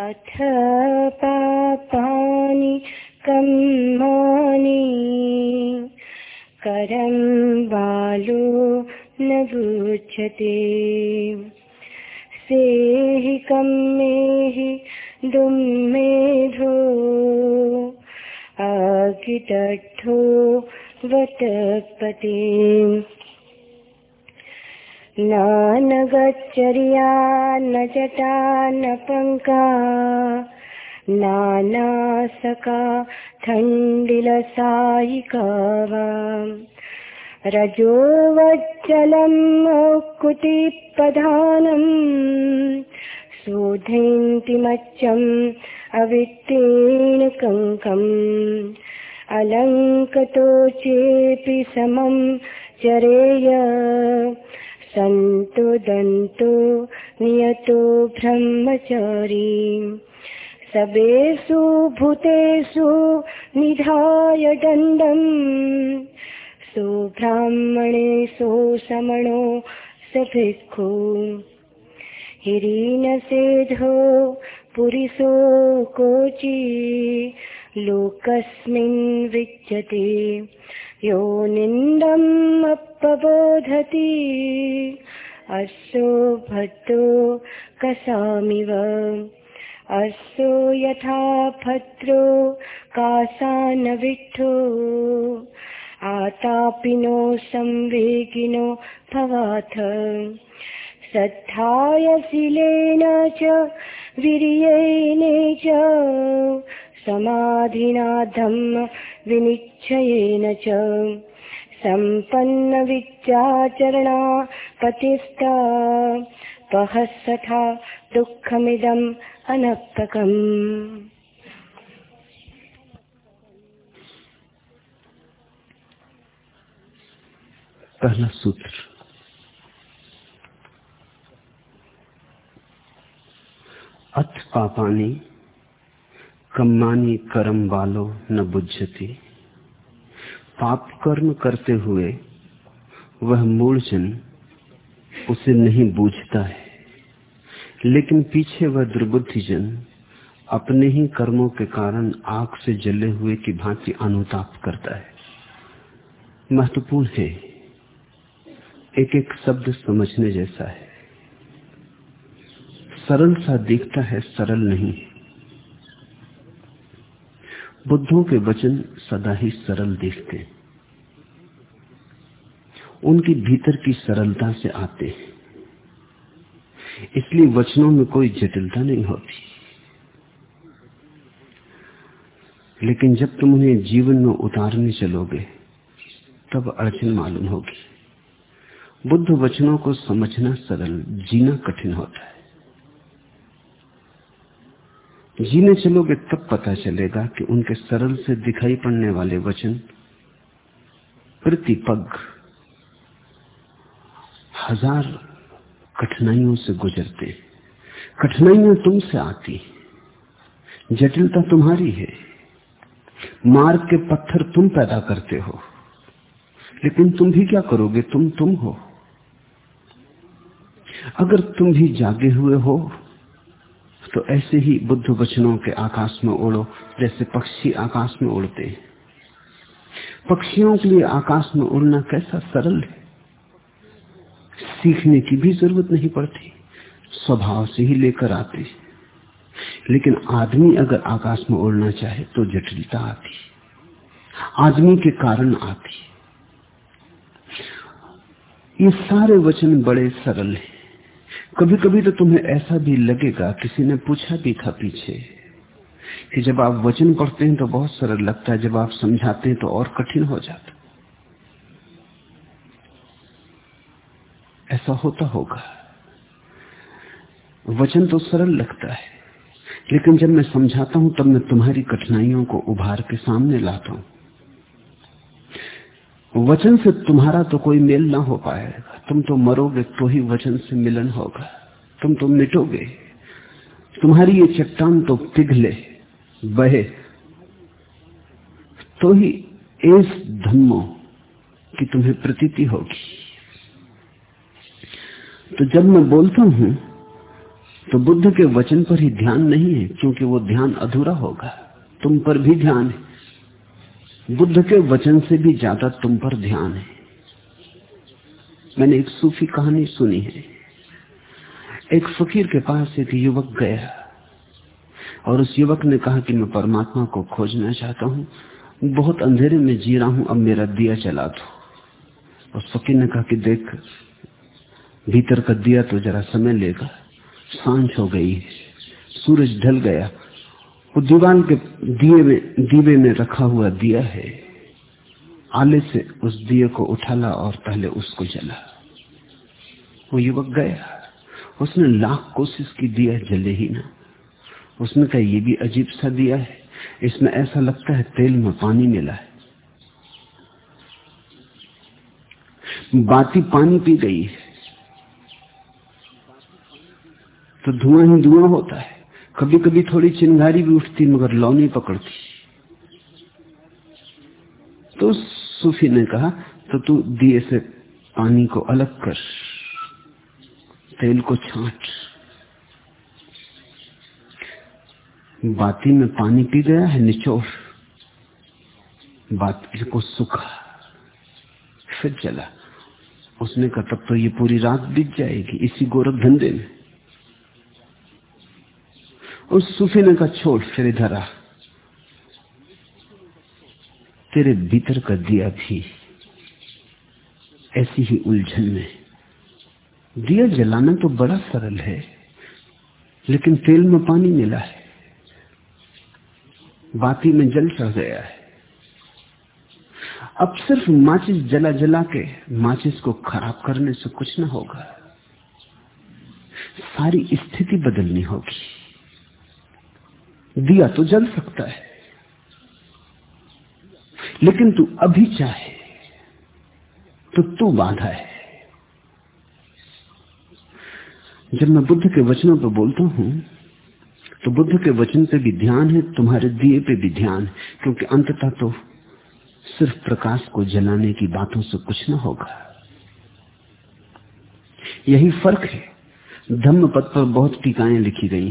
अथ पापानि कम्मानि करं बालो न बुध्यते सेहि कम्मेहि दुम्मेधो अगिदर्थो वटपते। नानगच्चर्या न जटा न पङ्का नानासका थण्डिलसायिका वा। रजोवज्जलम् कुटिपधानम् शोधयन्तिमच्चम् अवित्तेन कङ्कम् अलङ्कतो चेऽपि समं चरेय सन्तो दन्तो नियतो ब्रह्मचारी। सबेषु भूतेषु निधाय दण्डम्। सुब्राह्मणेषु समणो स भिक्खु हिरीनसेधो पुरिसो कोचि, लोकस्मिन् विच्यते। यो निन्दम् अपबोधति अशो भद्रो कसामिव। अशो यथा भद्रो कासानविठो आतापिनो संवेगिनो भवाथ। श्रद्धाय शीलेन च वीर्येण च। समाधिना धम्म विनिश्चयेन च। सम्पन्नविद्याचरणा पतिस्था पहस्तथा दुःखमिदम् अनप्तकम् पहला सूत्र। अथ पापानी कम्मानी कर्म वालो न बुझती पाप कर्म करते हुए वह मूर्जन उसे नहीं बूझता है। लेकिन पीछे वह दुर्बुद्धिजन अपने ही कर्मों के कारण आग से जले हुए की भांति अनुताप करता है। महत्वपूर्ण है। एक एक शब्द समझने जैसा है। सरल सा दिखता है, सरल नहीं बुद्धों के वचन सदा ही सरल दिखते उनकी भीतर की सरलता से आते हैं। इसलिए वचनों में कोई जटिलता नहीं होती। लेकिन जब तुम उन्हें जीवन में उतारने चलोगे, तब अड़चन मालूम होगी। बुद्ध वचनों को समझना सरल, जीना कठिन होता है। जीने चलोगे तब पता चलेगा कि उनके सरल से दिखाई पड़ने वाले वचन प्रतिपग। हज़ार कठिनाइयों से गुजरते, कठिनाइयाँ तुमसे आती, जटिलता तुम्हारी है, मार्ग के पत्थर तुम पैदा करते हो, लेकिन तुम भी क्या करोगे? तुम तुम हो। अगर तुम भी जागे हुए हो तो ऐसे ही बुद्ध वचनों के आकाश में उड़ो, जैसे पक्षी आकाश में उड़ते हैं। पक्षियों के लिए आकाश में उड़ना कैसा सरल है? सीखने की भी ज़रूरत नहीं पड़ती, स्वभाव से ही लेकर आते लेकिन आदमी अगर आकाश में उड़ना चाहे तो जटिलता आती आदमी के कारण आती ये सारे वचन बड़े सरल हैं। कभी कभी तो तुम्हें ऐसा भी लगेगा, किसी ने पूछा भी था पीछे, कि जब आप वचन पढ़ते हैं तो बहुत सरल लगता है, जब आप समझाते हैं तो और कठिन हो जाता ऐसा होता होगा। वचन तो सरल लगता है, लेकिन जब मैं समझाता हूँ, तब मैं तुम्हारी कठिनाइयों को उभार के सामने लाता हूँ। वचन से तुम्हारा तो कोई मेल ना हो पाएगा। तुम तो मरोगे तो ही वचन से मिलन होगा। तुम तो मिटोगे। तुम्हारी ये चट्टान तो पिघले, बहे। तो ही इस धम्मो की तुम्हें प्रतीति होगी। तो जब मैं बोलता हूँ तो बुद्ध के वचन पर ही ध्यान नहीं है, क्योंकि वो ध्यान अधूरा होगा। तुम पर भी ध्यान है। बुद्ध के वचन से भी ज़्यादा तुम पर ध्यान है। मैंने एक सूफी कहानी सुनी है। एक फकीर के पास एक युवक गया और उस युवक ने कहा कि मैं परमात्मा को खोजना चाहता हूँ। बहुत अंधेरे में जी रहा हूँ, अब मेरा दिया चला दो। उस फकीर ने कहा कि देख, भीतर का दिया तो जरा समय लेगा। साँझ हो गई सूरज ढल गया। वो दीवान के दिए में, दीवे में रखा हुआ दिया है। आले से उस दिए को उठाला और पहले उसको जला। वो युवक गया। उसने लाख कोशिश की, दिया जले ही ना। उसने कहा, ये भी अजीब सा दिया है। इसमें ऐसा लगता है तेल में पानी मिला है। बाती पानी पी गई है। तो धुआँ ही धुआँ होता है। कभी कभी थोड़ी चिंगारी भी उठती, मगर लौ नहीं पकड़ती। तो सूफी ने कहा तो तू दिए से पानी को अलग कर, तेल को छाट। बाती में पानी पी गया है निचोड़ बाती को सुखा, फिर चला उसने कहा, तब तो ये पूरी रात बीत जाएगी, इसी गोरख धंधे में। उस सूफी ने कहा, छोड़, फिर इधर आ। तेरे भीतर का दिया भी ऐसी ही उलझन में। दिया जलाना तो बड़ा सरल है, लेकिन तेल में पानी मिला है। बाती में जल चढ़ गया है। अब सिर्फ़ माचिस जला जला के माचिस को खराब करने से कुछ ना होगा। सारी स्थिति बदलनी होगी। दिया तो जल सकता है। लेकिन तू अभी चाहे तो तू बाधा है। जब मैं बुद्ध के वचनों पर बोलता हूँ तो बुद्ध के वचन पे भी ध्यान है, तुम्हारे दिए पे भी ध्यान है, क्योंकि अंततः तो सिर्फ़ प्रकाश को जलाने की बातों से कुछ ना होगा। यही फ़र्क है। धम्म पद पर बहुत टीकाएँ लिखी गई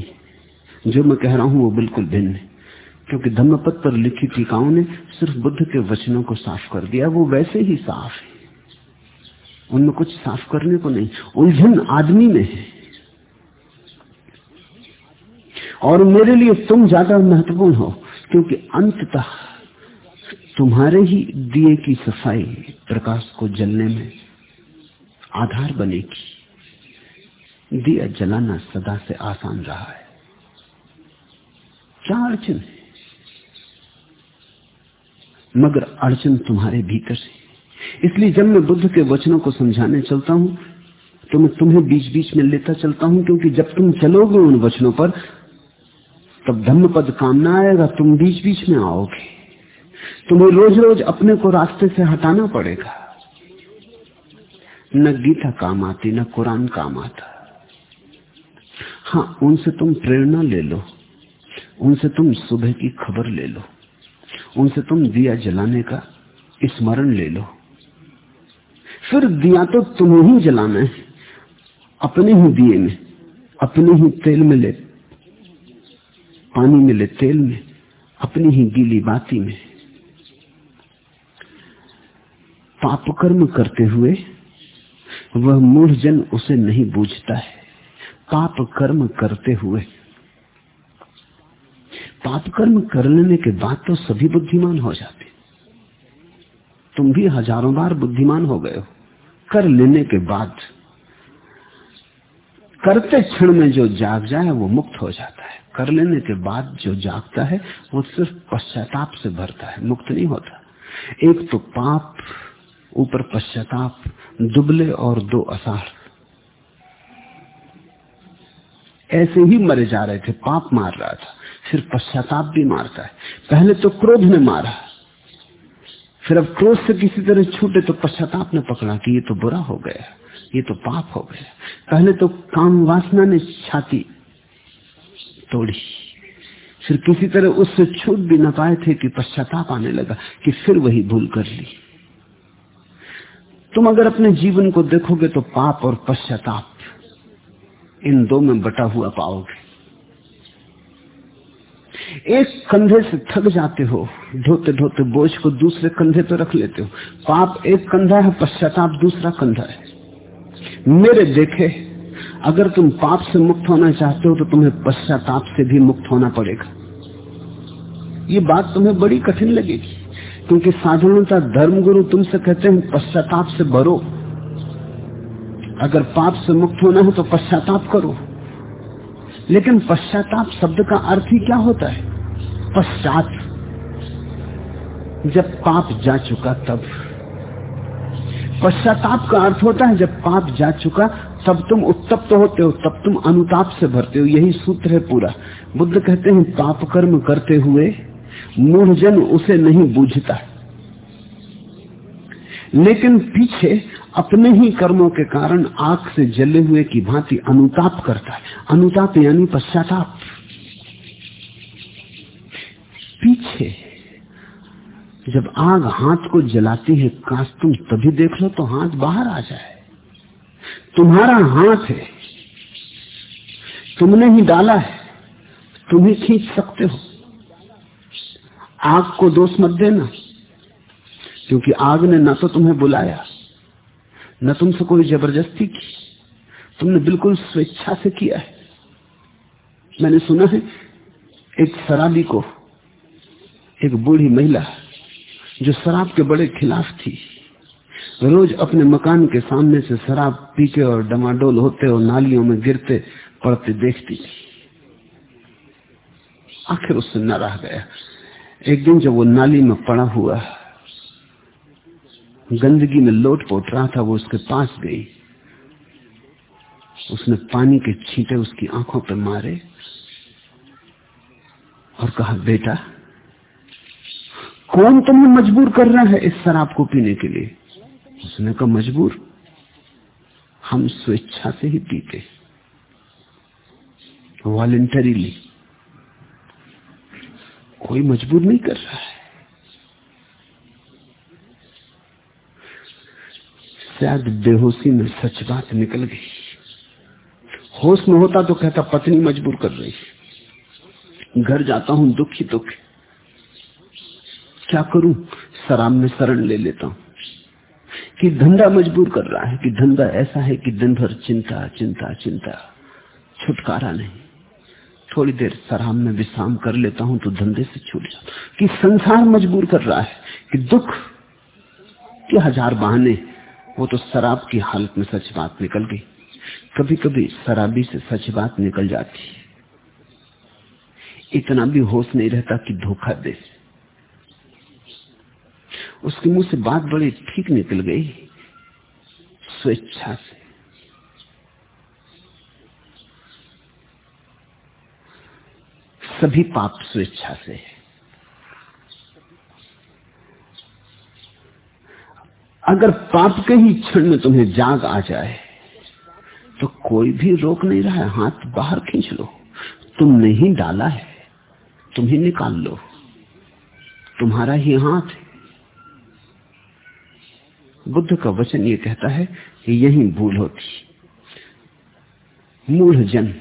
जो मैं कह रहा हूँ वो बिल्कुल भिन्न है। क्योंकि धम्मपद पर लिखी टीकाओं ने सिर्फ़ बुद्ध के वचनों को साफ़ कर दिया, वो वैसे ही साफ़ है। उनमें कुछ साफ़ करने को नहीं। उलझन आदमी में है। और मेरे लिए तुम ज़्यादा महत्वपूर्ण हो, क्योंकि अंततः तुम्हारे ही दिए की सफ़ाई प्रकाश को जलने में आधार बनेगी। दिया जलाना सदा से आसान रहा है। क्या अड़चन है। मगर अड़चन तुम्हारे भीतर से। इसलिए जब मैं बुद्ध के वचनों को समझाने चलता हूँ तो मैं तुम्हें बीच बीच में लेता चलता हूँ, क्योंकि जब तुम चलोगे उन वचनों पर, तब धम्म पद काम ना आएगा, तुम बीच बीच में आओगे। तुम्हें रोज रोज अपने को रास्ते से हटाना पड़ेगा। न गीता काम आती, न कुरान काम आता। हाँ उनसे तुम प्रेरणा ले लो, उनसे तुम सुबह की खबर ले लो। उनसे तुम दिया जलाने का स्मरण ले लो। फिर दिया तो तुम्हें ही जलाना है, अपने ही दिए में, अपने ही तेल में ले, पानी में ले, तेल में, अपनी ही गीली बाती में। पाप कर्म करते हुए वह मूढ़ जन उसे नहीं बूझता है। पाप कर्म करते हुए पाप कर्म कर लेने के बाद तो सभी बुद्धिमान हो जाते तुम भी हज़ारों बार बुद्धिमान हो गए हो। कर लेने के बाद करते क्षण में जो जाग जाए वो मुक्त हो जाता है। कर लेने के बाद जो जागता है वो सिर्फ़ पश्चाताप से भरता है, मुक्त नहीं होता। एक तो पाप, ऊपर पश्चाताप, दुबले और दो असार। ऐसे ही मरे जा रहे थे, पाप मार रहा था। फिर पश्चाताप भी मारता है। पहले तो क्रोध ने मारा। फिर अब क्रोध से किसी तरह छूटे तो पश्चाताप ने पकड़ा कि ये तो बुरा हो गया, ये तो पाप हो गया। पहले तो काम वासना ने छाती तोड़ी। फिर किसी तरह उससे छूट भी न पाए थे कि पश्चाताप आने लगा कि फिर वही भूल कर ली। तुम अगर अपने जीवन को देखोगे तो पाप और पश्चाताप इन दो में बटा हुआ पाओगे। एक कंधे से थक जाते हो ढोते ढोते बोझ को दूसरे कंधे पर रख लेते हो। पाप एक कंधा है, पश्चाताप दूसरा कंधा है। मेरे देखे, अगर तुम पाप से मुक्त होना चाहते हो तो तुम्हें पश्चाताप से भी मुक्त होना पड़ेगा। ये बात तुम्हें बड़ी कठिन लगेगी, क्योंकि साधारणता धर्मगुरु तुमसे कहते हैं, पश्चाताप से भरो। अगर पाप से मुक्त होना है तो पश्चाताप करो। लेकिन पश्चाताप शब्द का अर्थ ही क्या होता है? पश्चात। जब पाप जा चुका तब। पश्चाताप का अर्थ होता है जब पाप जा चुका तब तुम उत्तप्त तो होते हो, तब तुम अनुताप से भरते हो। यही सूत्र है पूरा। बुद्ध कहते हैं, पाप कर्म करते हुए मूढ़जन उसे नहीं बूझता। लेकिन पीछे अपने ही कर्मों के कारण आग से जले हुए की भांति अनुताप करता है। अनुताप यानी पश्चाताप। पीछे, जब आग हाथ को जलाती है, काश तुम तभी देख लो तो हाथ बाहर आ जाए। तुम्हारा हाथ है, तुमने ही डाला है, तुम ही खींच सकते हो। आग को दोष मत देना, क्योंकि आग ने ना तो तुम्हें बुलाया न तुमसे कोई ज़बरदस्ती की। तुमने बिल्कुल स्वेच्छा से किया है। मैंने सुना है, एक शराबी को, एक बूढ़ी महिला जो शराब के बड़े खिलाफ थी, रोज अपने मकान के सामने से शराब पीके और डमाडोल होते और नालियों में गिरते पड़ते देखती थी। आखिर उससे न रह गया। एक दिन जब वो नाली में पड़ा हुआ गंदगी में लोट पोट रहा था, वो उसके पास गई। उसने पानी के छींटे उसकी आँखों पर मारे और कहा, बेटा, कौन तुम्हें मजबूर कर रहा है इस शराब को पीने के लिए? उसने कहा, मजबूर? हम स्वेच्छा से ही पीते। वॉलेंटरीली। कोई मजबूर नहीं कर रहा है। शायद बेहोशी में सच बात निकल गई। होश में होता तो कहता, पत्नी मजबूर कर रही घर जाता हूँ, दुखी दुख क्या करूँ? शराब में शरण ले लेता हूँ। कि धंधा मजबूर कर रहा है, कि धंधा ऐसा है कि दिन भर चिंता चिंता चिंता, छुटकारा नहीं। थोड़ी देर शराब में विश्राम कर लेता हूँ तो धंधे से छूट जाता कि संसार मजबूर कर रहा है, कि दुख के हज़ार बहाने वो तो शराब की हालत में सच बात निकल गई। कभी कभी शराबी से सच बात निकल जाती है। इतना भी होश नहीं रहता कि धोखा दे। उसके मुँह से बात बड़ी ठीक निकल गई, स्वेच्छा से। सभी पाप स्वेच्छा से है। अगर पाप के ही क्षण में तुम्हें जाग आ जाए तो कोई भी रोक नहीं रहा है। हाथ बाहर खींच लो। तुमने ही डाला है, तुम ही निकाल लो। तुम्हारा ही हाथ है। बुद्ध का वचन ये कहता है कि यही भूल होती। मूढ़ जन।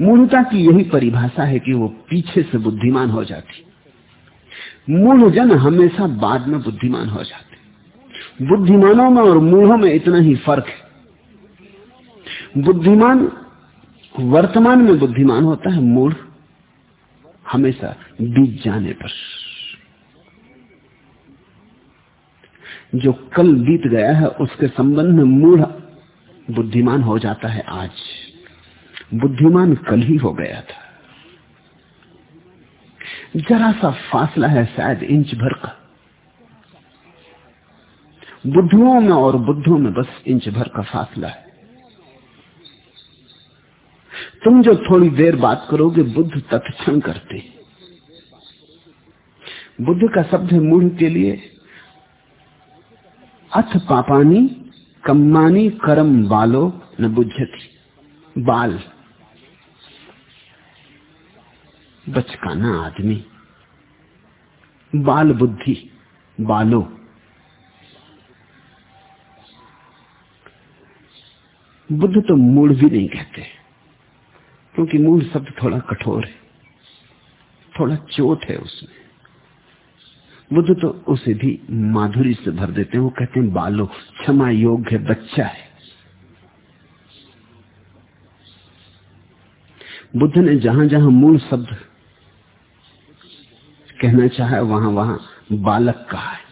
मूढ़ता की यही परिभाषा है कि वो पीछे से बुद्धिमान हो जाती। मूढ़ जन हमेशा बाद में बुद्धिमान हो जाते बुद्धिमानों में और मूढ़ों में इतना ही फ़र्क है। बुद्धिमान, वर्तमान में बुद्धिमान होता है, मूढ़ हमेशा बीत जाने पर। जो कल बीत गया है, उसके संबंध में मूढ़ बुद्धिमान हो जाता है आज। बुद्धिमान कल ही हो गया था। जरा सा फासला है शायद इंच भर का। बुद्धुओं में और बुद्धों में बस इंच भर का फासला है। तुम जो थोड़ी देर बात करोगे, बुद्ध तत्क्षण करते। बुद्ध का शब्द है मूढ़ के लिए, अथ पापानी कम्मानी करम बालो न बुझती बाल। बचकाना आदमी। बाल बुद्धि, बालो। बुद्ध तो मूड भी नहीं कहते, क्योंकि मूड शब्द थोड़ा कठोर है, थोड़ा चोट है उसमें। बुद्ध तो उसे भी माधुरी से भर देते हैं, वो कहते हैं बालो, क्षमा योग्य बच्चा है। बुद्ध ने जहाँ जहाँ मूल शब्द कहना चाहे वहाँ वहाँ बालक कहा है।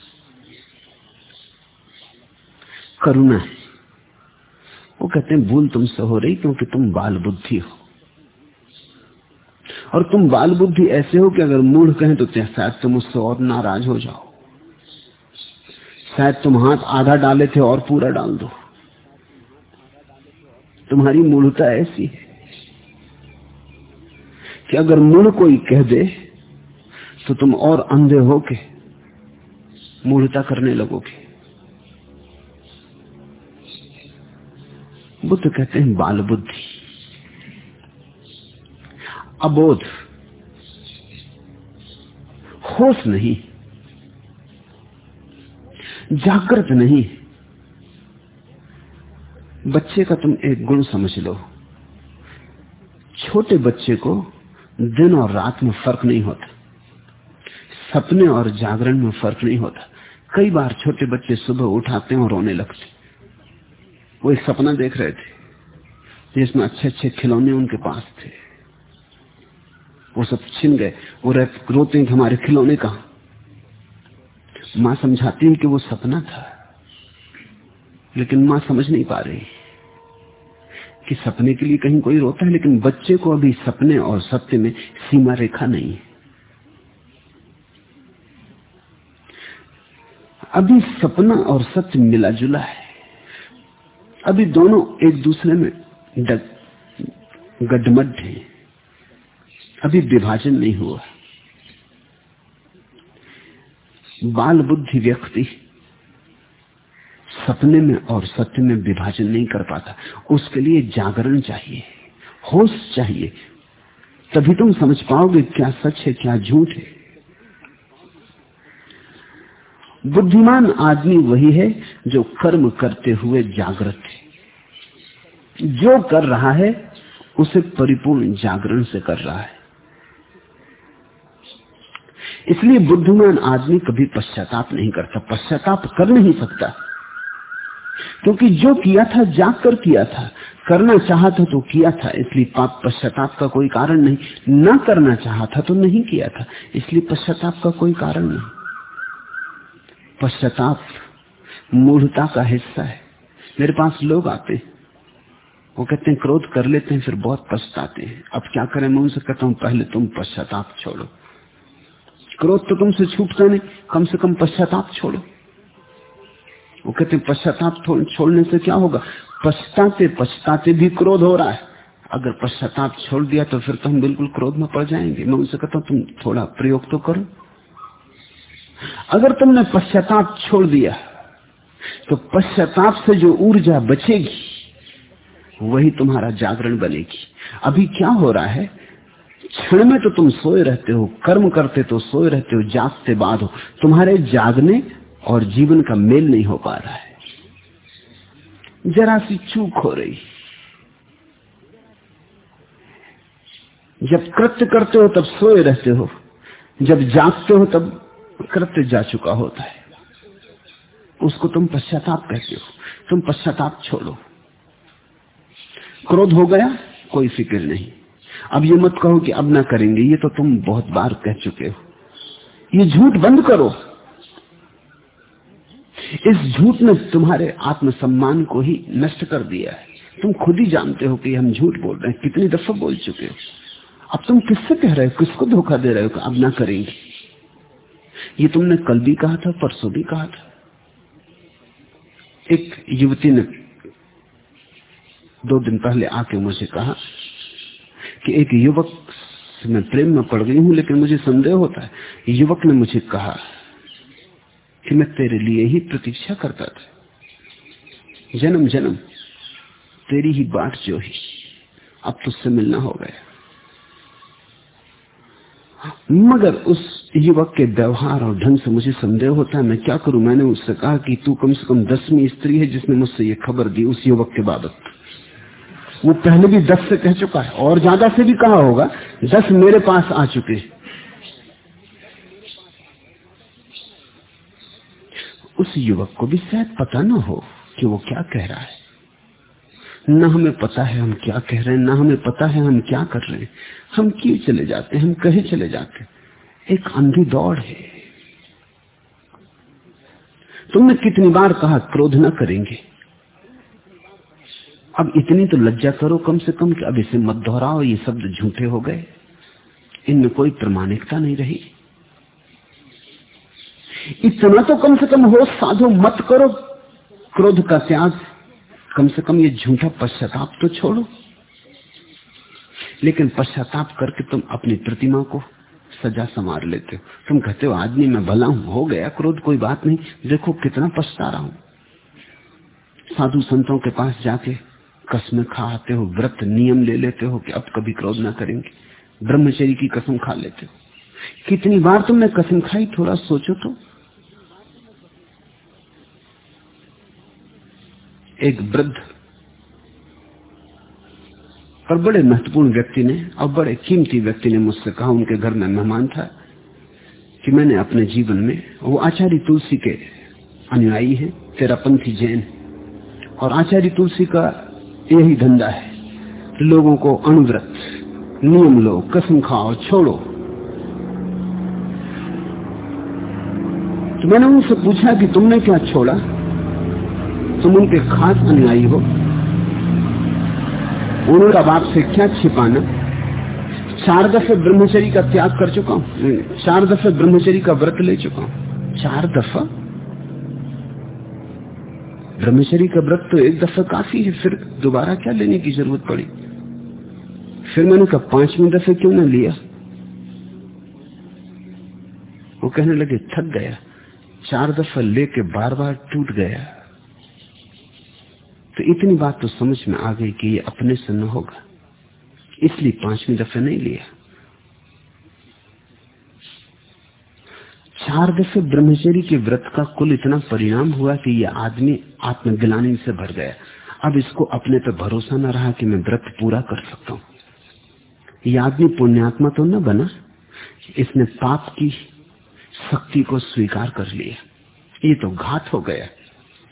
करुणा है। वो कहते हैं, भूल तुमसे हो रही क्योंकि तुम बाल बुद्धि हो। और तुम बाल बुद्धि ऐसे हो कि अगर मूढ़ कहें तो शायद तुम उससे और नाराज़ हो जाओ। शायद तुम हाथ आधा डाले थे और पूरा डाल दो। तुम्हारी मूढ़ता ऐसी है कि अगर मूढ़ कोई कह दे तो तुम और अंधे होके मूढ़ता करने लगोगे। बुद्ध कहते हैं, बाल बुद्धि। अबोध। होश नहीं। जागृत नहीं। बच्चे का तुम एक गुण समझ लो। छोटे बच्चे को दिन और रात में फ़र्क नहीं होता। सपने और जागरण में फ़र्क नहीं होता। कई बार छोटे बच्चे सुबह उठाते हैं और रोने लगते वो एक सपना देख रहे थे, जिसमें अच्छे अच्छे खिलौने उनके पास थे। वो सब छिन गए। वो रोते हैं हमारे खिलौने कहा? माँ समझाती है कि वो सपना था, लेकिन माँ समझ नहीं पा रही कि सपने के लिए कहीं कोई रोता है, लेकिन बच्चे को अभी सपने और सत्य में सीमा रेखा नहीं है। अभी सपना और सत्य मिला जुला है। अभी दोनों एक दूसरे में गडमड है। अभी विभाजन नहीं हुआ। बाल बुद्धि व्यक्ति सपने में और सत्य में विभाजन नहीं कर पाता। उसके लिए जागरण चाहिए, होश चाहिए। तभी तुम समझ पाओगे क्या सच है, क्या झूठ है। बुद्धिमान आदमी वही है जो कर्म करते हुए जागृत है। जो कर रहा है, उसे परिपूर्ण जागरण से कर रहा है। इसलिए बुद्धिमान आदमी कभी पश्चाताप नहीं करता, पश्चाताप कर नहीं सकता। क्योंकि जो किया था, जाग कर किया था, करना चाहा था तो किया था, इसलिए पाप पश्चाताप का कोई कारण नहीं। ना करना चाहा था तो नहीं किया था, इसलिए पश्चाताप का कोई कारण नहीं। पश्चाताप मूढ़ता का हिस्सा है। मेरे पास लोग आते हैं। वो कहते हैं, क्रोध कर लेते हैं, फिर बहुत पछताते हैं। अब क्या करें? मैं उनसे कहता हूँ, पहले तुम पश्चाताप छोड़ो। क्रोध तो तुमसे छूटता नहीं। कम से कम पश्चाताप छोड़ो। वो कहते हैं, पश्चाताप छोड़ने से क्या होगा? पछताते पछताते भी क्रोध हो रहा है। अगर पश्चाताप छोड़ दिया तो फिर तो हम बिल्कुल क्रोध में पड़ जाएँगे। मैं उनसे कहता हूँ, तुम थोड़ा प्रयोग तो करो। अगर तुमने पश्चाताप छोड़ दिया तो पश्चाताप से जो ऊर्जा बचेगी, वही तुम्हारा जागरण बनेगी। अभी क्या हो रहा है? क्षण में तो तुम सोए रहते हो, कर्म करते तो सोए रहते हो, जागते बाद हो। तुम्हारे जागने और जीवन का मेल नहीं हो पा रहा है। जरा सी चूक हो रही। जब कृत्य करते हो, तब सोए रहते हो। जब जागते हो, तब कृत्य जा चुका होता है। उसको तुम पश्चाताप कहते हो। तुम पश्चाताप छोड़ो। क्रोध हो गया, कोई फ़िक्र नहीं। अब ये मत कहो कि अब ना करेंगे। ये तो तुम बहुत बार कह चुके हो। ये झूठ बंद करो। इस झूठ ने तुम्हारे आत्मसम्मान को ही नष्ट कर दिया है। तुम खुद ही जानते हो कि हम झूठ बोल रहे हैं। कितनी दफ़ा बोल चुके हो। अब तुम किससे कह रहे हो? किसको धोखा दे रहे हो अब ना करेंगे? ये तुमने कल भी कहा था, परसों भी कहा था। एक युवती ने दो दिन पहले आके मुझे कहा कि एक युवक से मैं प्रेम में पड़ गई हूँ, लेकिन मुझे संदेह होता है। युवक ने मुझे कहा कि मैं तेरे लिए ही प्रतीक्षा करता था। जन्म जन्म तेरी ही बाट जो ही, अब तुझसे मिलना हो गया। मगर उस युवक के व्यवहार और ढंग से मुझे संदेह होता है, मैं क्या करूँ? मैंने उससे कहा कि तू कम से कम दसवीं स्त्री है जिसने मुझसे ये खबर दी उस युवक के बाबत। वो पहले भी दस से कह चुका है, और ज़्यादा से भी कहा होगा, दस मेरे पास आ चुके उस युवक को भी शायद पता ना हो कि वो क्या कह रहा है। न हमें पता है हम क्या कह रहे हैं, न हमें पता है हम क्या कर रहे हैं। हम किए चले जाते हैं, हम कहे चले जाते हैं। एक अंधी दौड़ है। तुमने कितनी बार कहा, क्रोध न करेंगे। अब इतनी तो लज्जा करो, कम से कम कि अब इसे मत दोहराओ, ये शब्द झूठे हो गए। इनमें कोई प्रमाणिकता नहीं रही। इतना तो कम से कम हो साधो, मत करो। क्रोध का त्याग कम से कम ये झूठा पश्चाताप तो छोड़ो। लेकिन पश्चाताप करके तुम अपनी प्रतिमा को सजा संवार लेते हो। तुम कहते हो, आदमी मैं भला हूँ, हो गया, क्रोध कोई बात नहीं। देखो कितना पछता रहा हूँ। साधु संतों के पास जाके कसमें खाते हो, व्रत नियम ले लेते हो कि अब कभी क्रोध ना करेंगे। ब्रह्मचरी की कसम खा लेते हो। कितनी बार तुमने कसम खाई, थोड़ा सोचो तो। एक वृद्ध और बड़े महत्वपूर्ण व्यक्ति ने और बड़े कीमती व्यक्ति ने मुझसे कहा, उनके घर में मेहमान था, कि मैंने अपने जीवन में, वो आचार्य तुलसी के अनुयायी है, तेरापंथी जैन। और आचार्य तुलसी का यही धंधा है, लोगों को अणुव्रत नियम लो, कसम खाओ, छोड़ो। तो मैंने उनसे पूछा कि तुमने क्या छोड़ा? तुम उनके खास अनुयायी हो। उनका बाप से क्या छिपाना। चार दफे ब्रह्मचरी का त्याग कर चुका हूँ। चार दफे ब्रह्मचरी का व्रत ले चुका हूँ। चार दफ़ा ब्रह्मचरी का व्रत तो एक दफ़ा काफ़ी है, फिर दोबारा क्या लेने की ज़रूरत पड़ी? फिर मैंने कहा, पाँचवें दफे क्यों ना लिया? वो कहने लगे, थक गया। चार दफ़ा लेके बार बार टूट गया। तो इतनी बात तो समझ में आ गई कि ये अपने से न होगा। इसलिए पांचवी दफे नहीं लिया। चार दफे ब्रह्मचरी के व्रत का कुल इतना परिणाम हुआ कि ये आदमी आत्मग्लानी से भर गया। अब इसको अपने पे भरोसा न रहा कि मैं व्रत पूरा कर सकता हूँ। ये आदमी पुण्यात्मा तो न बना, इसने पाप की शक्ति को स्वीकार कर लिया। ये तो घात हो गया।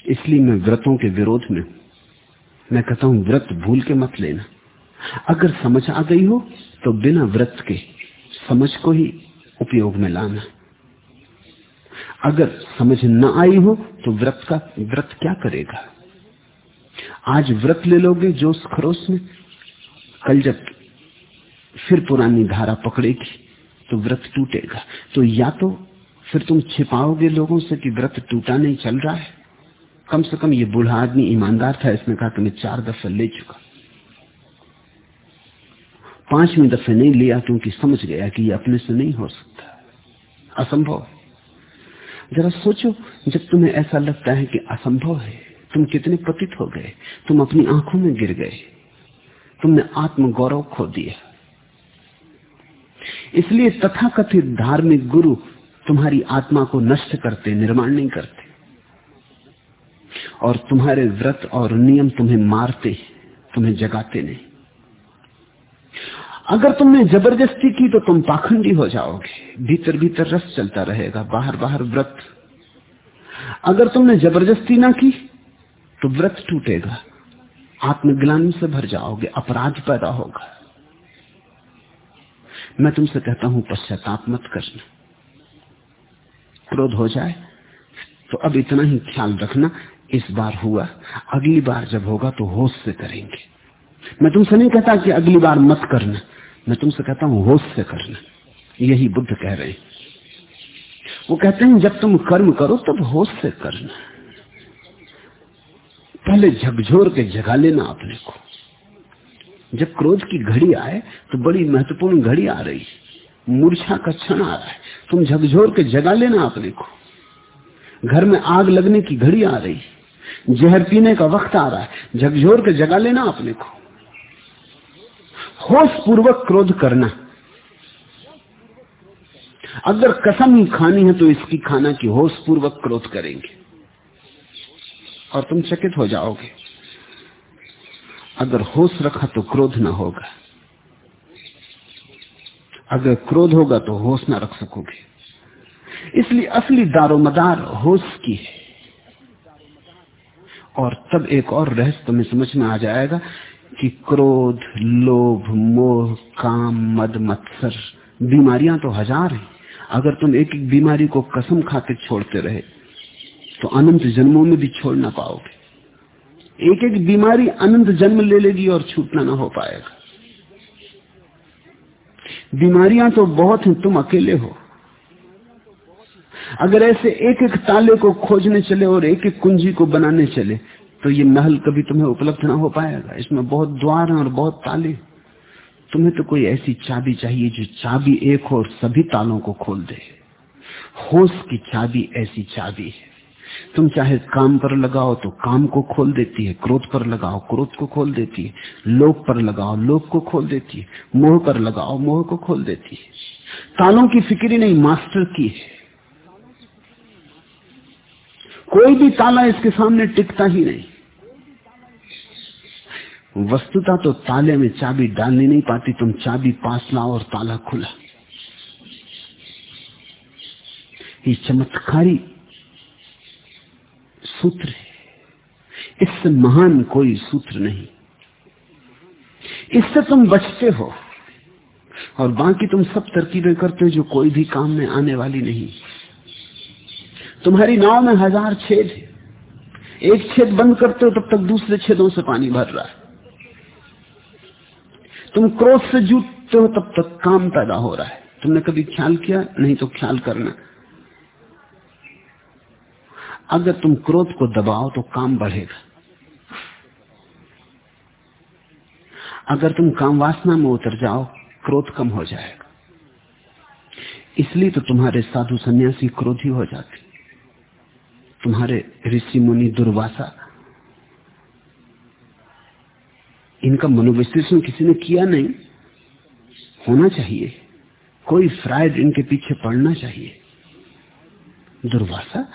इसलिए मैं व्रतों के विरोध में हूँ। मैं कहता हूँ, व्रत भूल के मत लेना। अगर समझ आ गई हो तो बिना व्रत के समझ को ही उपयोग में लाना। अगर समझ न आई हो तो व्रत का, व्रत क्या करेगा? आज व्रत ले लोगे जोश खरोश में। कल जब फिर पुरानी धारा पकड़ेगी तो व्रत टूटेगा। तो या तो फिर तुम छिपाओगे लोगों से कि व्रत टूटा नहीं, चल रहा है। कम से कम ये बूढ़ा आदमी ईमानदार था, इसने कहा कि मैं चार दफे ले चुका। पांचवी दफे नहीं लिया, क्योंकि समझ गया कि ये अपने से नहीं हो सकता। असंभव। जरा सोचो, जब तुम्हें ऐसा लगता है कि असंभव है, तुम कितने पतित हो गए, तुम अपनी आँखों में गिर गए, तुमने आत्म गौरव खो दिया। इसलिए तथाकथित धार्मिक गुरु तुम्हारी आत्मा को नष्ट करते, निर्माण नहीं करते। और तुम्हारे व्रत और नियम तुम्हें मारते तुम्हें जगाते नहीं। अगर तुमने ज़बरदस्ती की तो तुम पाखंडी हो जाओगे भीतर भीतर रस चलता रहेगा बाहर बाहर व्रत। अगर तुमने ज़बरदस्ती ना की तो व्रत टूटेगा, आत्मग्लानी से भर जाओगे, अपराध पैदा होगा। मैं तुमसे कहता हूँ, पश्चाताप मत करना। क्रोध हो जाए तो अब इतना ही ख्याल रखना इस बार हुआ, अगली बार जब होगा तो होश से करेंगे। मैं तुमसे नहीं कहता कि अगली बार मत करना, मैं तुमसे कहता हूँ होश से करना। यही बुद्ध कह रहे हैं। वो कहते हैं, जब तुम कर्म करो तब होश से करना। पहले झकझोर के जगा लेना अपने को। जब क्रोध की घड़ी आए तो बड़ी महत्वपूर्ण घड़ी आ रही मूर्छा का क्षण आ रहा है। तुम झकझोर के जगा लेना अपने को। घर में आग लगने की घड़ी आ रही जहर पीने का वक्त आ रहा है। झकझोर के जगा लेना अपने को। होश पूर्वक क्रोध करना। अगर कसम ही खानी है तो इसकी खाना की होश पूर्वक क्रोध करेंगे। और तुम चकित हो जाओगे। अगर होश रखा तो क्रोध ना होगा। अगर क्रोध होगा तो होश ना रख सकोगे। इसलिए असली दारोमदार होश की है। और तब एक और रहस्य तुम्हें समझ में आ जाएगा कि क्रोध, लोभ, मोह, काम, मद, मत्सर, बीमारियाँ तो हज़ार हैं। अगर तुम एक एक बीमारी को कसम खाते छोड़ते रहे तो अनंत जन्मों में भी छोड़ ना पाओगे। एक एक बीमारी अनंत जन्म ले लेगी और छूटना ना हो पाएगा। बीमारियाँ तो बहुत हैं, तुम अकेले हो। अगर ऐसे एक एक ताले को खोजने चले और एक एक कुंजी को बनाने चले तो ये महल कभी तुम्हें उपलब्ध ना हो पाएगा। इसमें बहुत द्वार हैं और बहुत ताले। तुम्हें तो कोई ऐसी चाबी चाहिए जो चाबी एक हो और सभी तालों को खोल दे। होश की चाबी ऐसी चाबी है। तुम चाहे काम पर लगाओ तो काम को खोल देती है, क्रोध पर लगाओ, क्रोध को खोल देती है, लोभ पर लगाओ, लोभ को खोल देती है, मोह पर लगाओ, मोह को खोल देती है। तालों की फिक्री नहीं, मास्टर की है। कोई भी ताला इसके सामने टिकता ही नहीं। वस्तुता तो ताले में चाबी डालनी नहीं पाती, तुम चाबी पास लाओ और ताला खुला। ये चमत्कारी सूत्र है। इससे महान कोई सूत्र नहीं। इससे तुम बचते हो और बाकी तुम सब तरकीबें करते हो जो कोई भी काम में आने वाली नहीं। तुम्हारी नाव में हज़ार छेद है। एक छेद बंद करते हो, तब तक दूसरे छेदों से पानी भर रहा है। तुम क्रोध से जूटते हो, तब तक काम पैदा हो रहा है। तुमने कभी ख्याल किया? नहीं तो ख्याल करना। अगर तुम क्रोध को दबाओ तो काम बढ़ेगा। अगर तुम काम वासना में उतर जाओ, क्रोध कम हो जाएगा। इसलिए तो तुम्हारे साधु सन्यासी क्रोधी हो जाते तुम्हारे ऋषि मुनि दुर्वासा, इनका मनोविश्लेषण किसी ने किया नहीं। होना चाहिए। कोई फ्राइड इनके पीछे पड़ना चाहिए। दुर्वासा,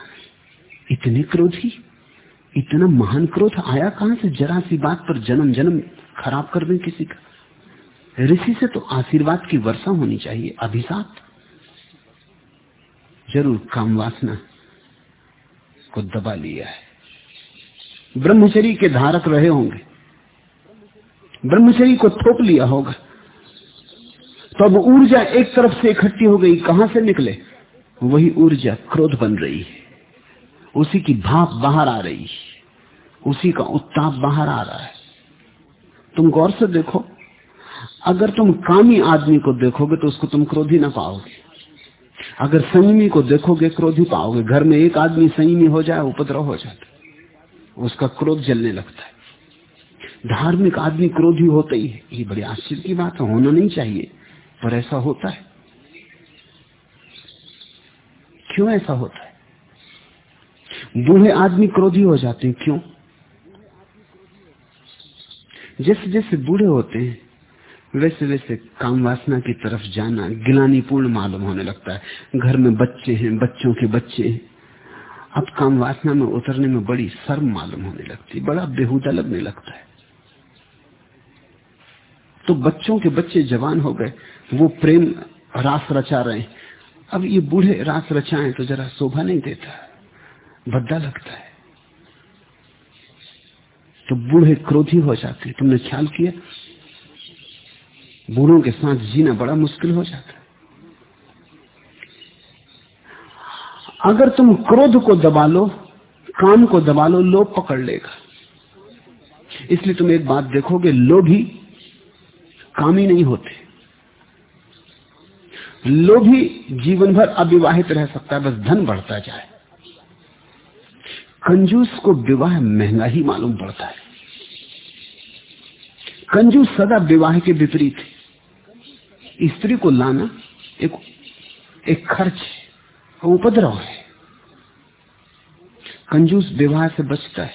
इतने क्रोधी, इतना महान क्रोध आया कहाँ से? जरा सी बात पर जन्म जन्म खराब कर दें किसी का। ऋषि से तो आशीर्वाद की वर्षा होनी चाहिए, अभिशाप। ज़रूर काम वासना। को दबा लिया है। ब्रह्मचरी के धारक रहे होंगे। ब्रह्मचरी को थोप लिया होगा। तो अब ऊर्जा एक तरफ़ से इकट्ठी हो गई, कहाँ से निकले? वही ऊर्जा क्रोध बन रही है। उसी की भाप बाहर आ रही है। उसी का उत्ताप बाहर आ रहा है। तुम गौर से देखो। अगर तुम कामी आदमी को देखोगे तो उसको तुम क्रोधी ना पाओगे। अगर संयमी को देखोगे, क्रोधी पाओगे। घर में एक आदमी संयमी हो जाए, उपद्रव हो जाता उसका क्रोध जलने लगता है। धार्मिक आदमी क्रोधी होता ही ये बड़ी आश्चर्य की बात है, होना नहीं चाहिए। पर ऐसा होता है। क्यों ऐसा होता है? बूढ़े आदमी क्रोधी हो जाते हैं। क्यों? जैसे जैसे बूढ़े होते हैं वैसे वैसे काम वासना की तरफ़ जाना गिलानीपूर्ण मालूम होने लगता है। घर में बच्चे हैं, बच्चों के बच्चे हैं। अब काम वासना में उतरने में बड़ी शर्म मालूम होने लगती बड़ा बेहूदा लगने लगता है। तो बच्चों के बच्चे जवान हो गए, वो प्रेम रास रचा रहे हैं। अब ये बूढ़े रास रचाएँ तो जरा शोभा नहीं देता भद्दा लगता है। तो बूढ़े क्रोधी हो जाते तुमने ख्याल किया? बूढ़ों के साथ जीना बड़ा मुश्किल हो जाता है। अगर तुम क्रोध को दबा लो, काम को दबा लो, लोभ पकड़ लेगा। इसलिए तुम एक बात देखोगे, लोभी कामी नहीं होते। लोभी जीवन भर अविवाहित रह सकता है, बस धन बढ़ता जाए। कंजूस को विवाह महँगा ही मालूम पड़ता है। कंजूस सदा विवाह के विपरीत है। स्त्री को लाना एक एक खर्च उपद्रव है। कंजूस विवाह से बचता है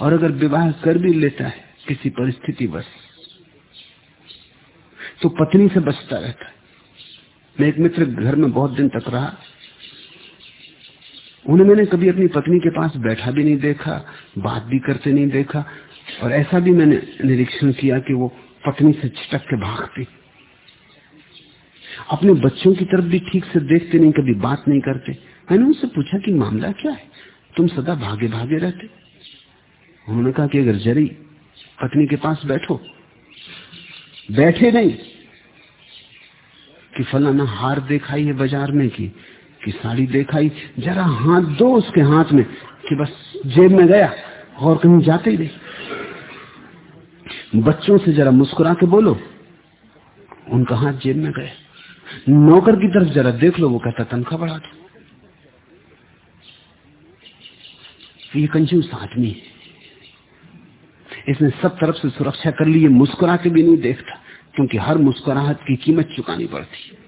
और अगर विवाह कर भी लेता है किसी परिस्थिति बस तो पत्नी से बचता रहता है। मैं एक मित्र घर में बहुत दिन तक रहा, उन्हें मैंने कभी अपनी पत्नी के पास बैठा भी नहीं देखा, बात भी करते नहीं देखा, और ऐसा भी मैंने निरीक्षण किया कि वो पत्नी से छिटक के भागती। अपने बच्चों की तरफ़ भी ठीक से देखते नहीं, कभी बात नहीं करते। मैंने उनसे पूछा कि मामला क्या है? तुम सदा भागे भागे रहते। उन्होंने कहा कि अगर जरी पत्नी के पास बैठो, बैठे नहीं, कि फलाना हार देखाई है बाज़ार में, की, कि साड़ी देखाई, जरा हाथ दो उसके हाथ में, कि बस जेब में गया और कहीं जाते ही नहीं। बच्चों से जरा मुस्कुरा के बोलो, उनका हाथ जेब में गए नौकर की तरफ़ जरा देख लो, वो कहता, तनख्वाह बढ़ा दो। ये कंजूस आदमी है। इसने सब तरफ़ से सुरक्षा कर ली मुस्कुरा के भी नहीं देखता, क्योंकि हर मुस्कुराहट की कीमत चुकानी पड़ती।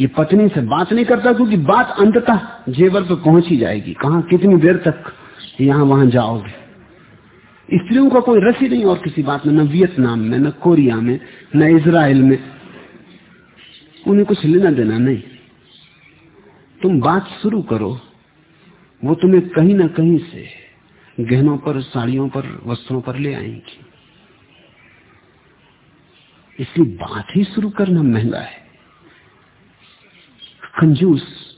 ये पत्नी से बात नहीं करता, क्योंकि बात अंततः जेवर पर पहुँच ही जाएगी। कहा, कितनी देर तक यहाँ वहाँ जाओगे? स्त्रियों का कोई रस ही नहीं, और किसी बात में, न वियतनाम में, न कोरिया में, न इसराइल में। उन्हें कुछ लेना देना नहीं। तुम बात शुरू करो। वो तुम्हें कहीं ना कहीं से गहनों पर, साड़ियों पर, वस्त्रों पर ले आएँगी। इसलिए बात ही शुरू करना महँगा है। कंजूस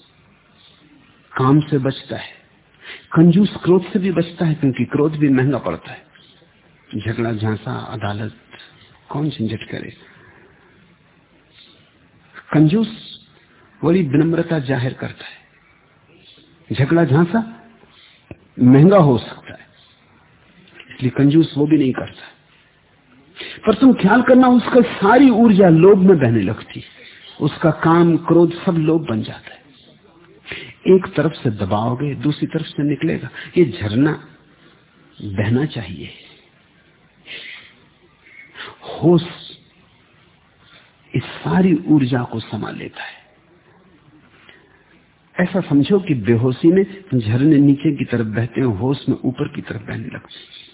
काम से बचता है। कंजूस क्रोध से भी बचता है, क्योंकि क्रोध भी महँगा पड़ता है। झगड़ा, झांसा, अदालत, कौन झंझट करे? कंजूस बड़ी विनम्रता ज़ाहिर करता है। झगड़ा झांसा महँगा हो सकता है, इसलिए कंजूस वो भी नहीं करता। पर तुम ख्याल करना, उसका सारी ऊर्जा लोभ में बहने लगती उसका काम क्रोध सब लोभ बन जाता है। एक तरफ़ से दबाओगे, दूसरी तरफ़ से निकलेगा। ये झरना बहना चाहिए। होश इस सारी ऊर्जा को संभाल लेता है। ऐसा समझो कि बेहोशी में झरने नीचे की तरफ़ बहते हैं, होश में ऊपर की तरफ़ बहने लगते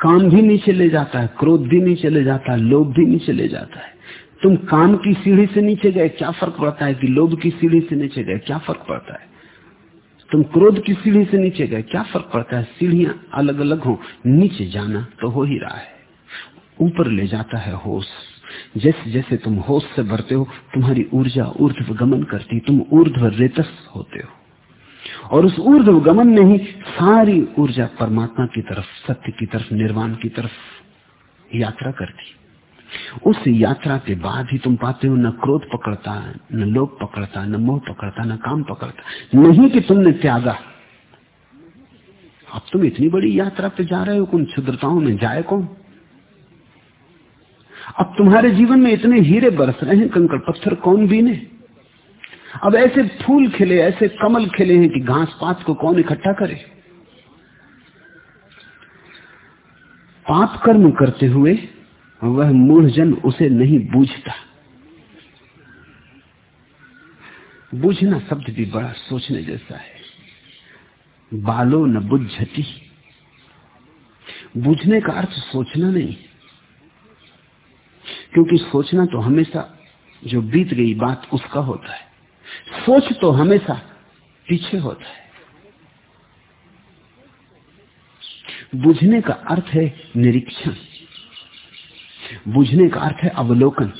काम भी नीचे ले जाता है, क्रोध भी नीचे ले जाता है, लोभ भी नीचे ले जाता है। तुम काम की सीढ़ी से नीचे गए, क्या फ़र्क पड़ता है कि लोभ की सीढ़ी से नीचे गए, क्या फ़र्क पड़ता है? तुम क्रोध की सीढ़ी से नीचे गए, क्या फ़र्क पड़ता है? सीढ़ियाँ अलग अलग हो, नीचे जाना तो हो ही रहा है। ऊपर ले जाता है होश। जैसे जैसे तुम होश से भरते हो, तुम्हारी ऊर्जा ऊर्ध्व गमन करती तुम ऊर्ध्व रेतस होते हो। और उस ऊर्ध्व गमन में ही सारी ऊर्जा परमात्मा की तरफ़, सत्य की तरफ़, निर्वाण की तरफ़ यात्रा करती उस यात्रा के बाद ही तुम पाते हो, न क्रोध पकड़ता, न लोभ पकड़ता, न मोह पकड़ता, न काम पकड़ता। नहीं कि तुमने त्यागा। अब तुम इतनी बड़ी यात्रा पे जा रहे हो कुछ क्षुद्रताओं में जाए कौन? अब तुम्हारे जीवन में इतने हीरे बरस रहे हैं, कंकड़ पत्थर कौन बीने? अब ऐसे फूल खिले, ऐसे कमल खिले हैं कि घास पात को कौन इकट्ठा करे? पाप कर्म करते हुए वह मूढ़जन उसे नहीं बूझता। बूझना शब्द भी बड़ा सोचने जैसा है। बालो न बुझती। बूझने का अर्थ सोचना नहीं। क्योंकि सोचना तो हमेशा जो बीत गई बात उसका होता है। सोच तो हमेशा पीछे होता है। बुझने का अर्थ है निरीक्षण। बुझने का अर्थ है अवलोकन।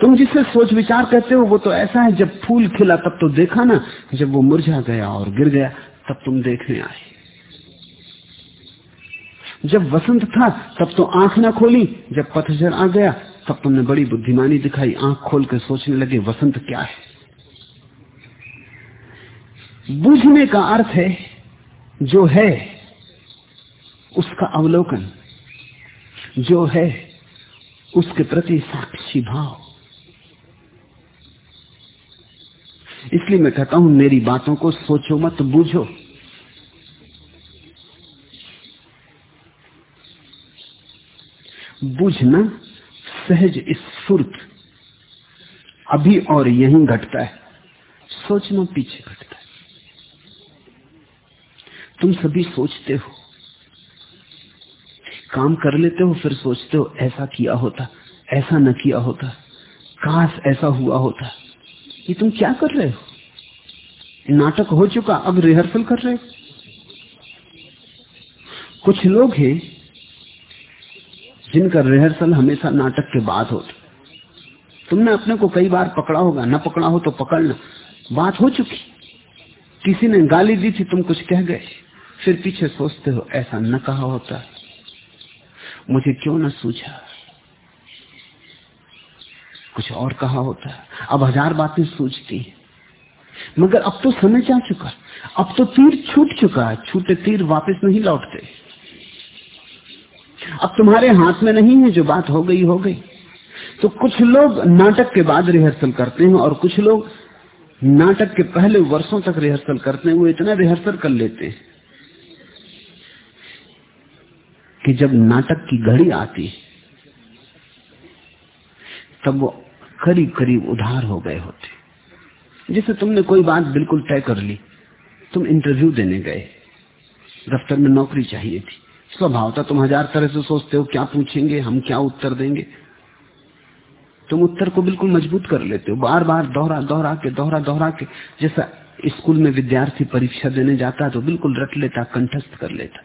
तुम जिसे सोच विचार कहते हो, वो तो ऐसा है, जब फूल खिला तब तो देखा ना, जब वो मुरझा गया और गिर गया, तब तुम देखने आए। जब वसंत था, तब तो आँख ना खोली। जब पथझर आ गया, तब तुमने बड़ी बुद्धिमानी दिखाई। आँख खोल कर सोचने लगे, वसंत क्या है? बुझने का अर्थ है, जो है, उसका अवलोकन। जो है, उसके प्रति साक्षी भाव। इसलिए मैं कहता हूँ, मेरी बातों को सोचो मत, बूझो। बुझना सहज स्फूर्त अभी और यहीं घटता है। सोचना पीछे घटता है। तुम सभी सोचते हो। काम कर लेते हो, फिर सोचते हो, ऐसा किया होता, ऐसा न किया होता, काश ऐसा हुआ होता। ये तुम क्या कर रहे हो? नाटक हो चुका, अब रिहर्सल कर रहे हो। कुछ लोग हैं जिनका रिहर्सल हमेशा नाटक के बाद होता। तुमने अपने को कई बार पकड़ा होगा, न पकड़ा हो तो पकड़ना। बात हो चुकी। किसी ने गाली दी थी, तुम कुछ कह गए। फिर पीछे सोचते हो, ऐसा न कहा होता। मुझे क्यों न सूझा? कुछ और कहा होता। अब हज़ार बातें सूझती हैं। मगर अब तो समय जा चुका। अब तो तीर छूट चुका है। छूटे तीर वापस नहीं लौटते। अब तुम्हारे हाथ में नहीं है जो बात हो गई हो गई। तो कुछ लोग नाटक के बाद रिहर्सल करते हैं और कुछ लोग नाटक के पहले वर्षों तक रिहर्सल करते हैं, वो इतना रिहर्सल कर लेते हैं कि जब नाटक की घड़ी आती, तब वो करीब करीब उधार हो गए होते। जैसे तुमने कोई बात बिल्कुल तय कर ली, तुम इंटरव्यू देने गए, दफ्तर में नौकरी चाहिए थी। स्वभाव था, तुम हज़ार तरह से सोचते हो, क्या पूछेंगे, हम क्या उत्तर देंगे? तुम उत्तर को बिल्कुल मज़बूत कर लेते हो। बार बार दोहरा दोहरा के, दोहरा दोहरा के, जैसा स्कूल में विद्यार्थी परीक्षा देने जाता तो बिल्कुल रट लेता, कंठस्थ कर लेता।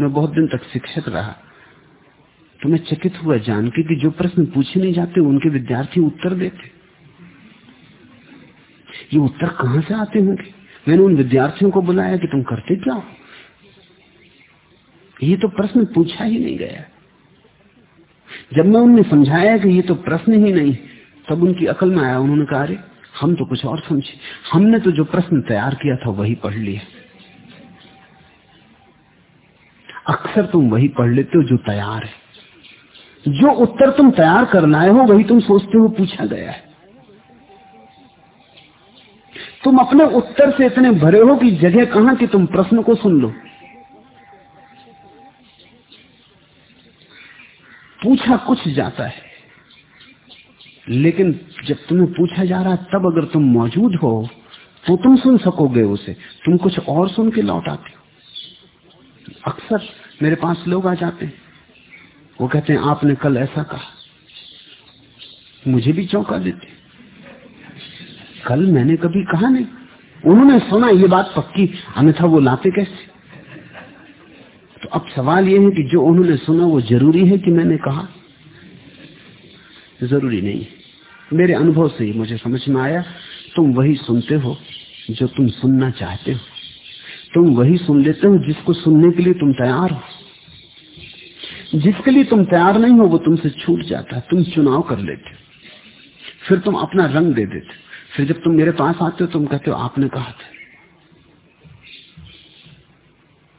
मैं बहुत दिन तक शिक्षक रहा। तो मैं चकित हुआ जान के कि जो प्रश्न पूछे नहीं जाते, उनके विद्यार्थी उत्तर देते। ये उत्तर कहाँ से आते होंगे? मैंने उन विद्यार्थियों को बुलाया कि तुम करते क्या हो? ये तो प्रश्न पूछा ही नहीं गया। जब मैं उन्हें समझाया कि ये तो प्रश्न ही नहीं, तब उनकी अकल में आया, उन्होंने कहा, अरे, हम तो कुछ और समझे। हमने तो जो प्रश्न तैयार किया था, वही पढ़ लिया अक्सर तुम वही पढ़ लेते हो जो तैयार है। जो उत्तर तुम तैयार कर लाए हो, वही तुम सोचते हो पूछा गया है। तुम अपने उत्तर से इतने भरे हो कि जगह कहाँ कि तुम प्रश्न को सुन लो। पूछा कुछ जाता है। लेकिन जब तुम्हें पूछा जा रहा है, तब अगर तुम मौजूद हो तो तुम सुन सकोगे उसे। तुम कुछ और सुन के लौट आते हो। अक्सर मेरे पास लोग आ जाते हैं। वो कहते हैं, आपने कल ऐसा कहा। मुझे भी चौंका देते कल मैंने कभी कहा नहीं। उन्होंने सुना, ये बात पक्की। अन्यथा वो लाते कैसे? तो अब सवाल यह है कि जो उन्होंने सुना वो ज़रूरी है कि मैंने कहा? ज़रूरी नहीं। मेरे अनुभव से ही मुझे समझ में आया, तुम वही सुनते हो जो तुम सुनना चाहते हो। तुम वही सुन लेते हो जिसको सुनने के लिए तुम तैयार हो। जिसके लिए तुम तैयार नहीं हो वो तुमसे छूट जाता है। तुम चुनाव कर लेते हो। फिर तुम अपना रंग दे देते फिर जब तुम मेरे पास आते हो, तुम कहते हो, आपने कहा था।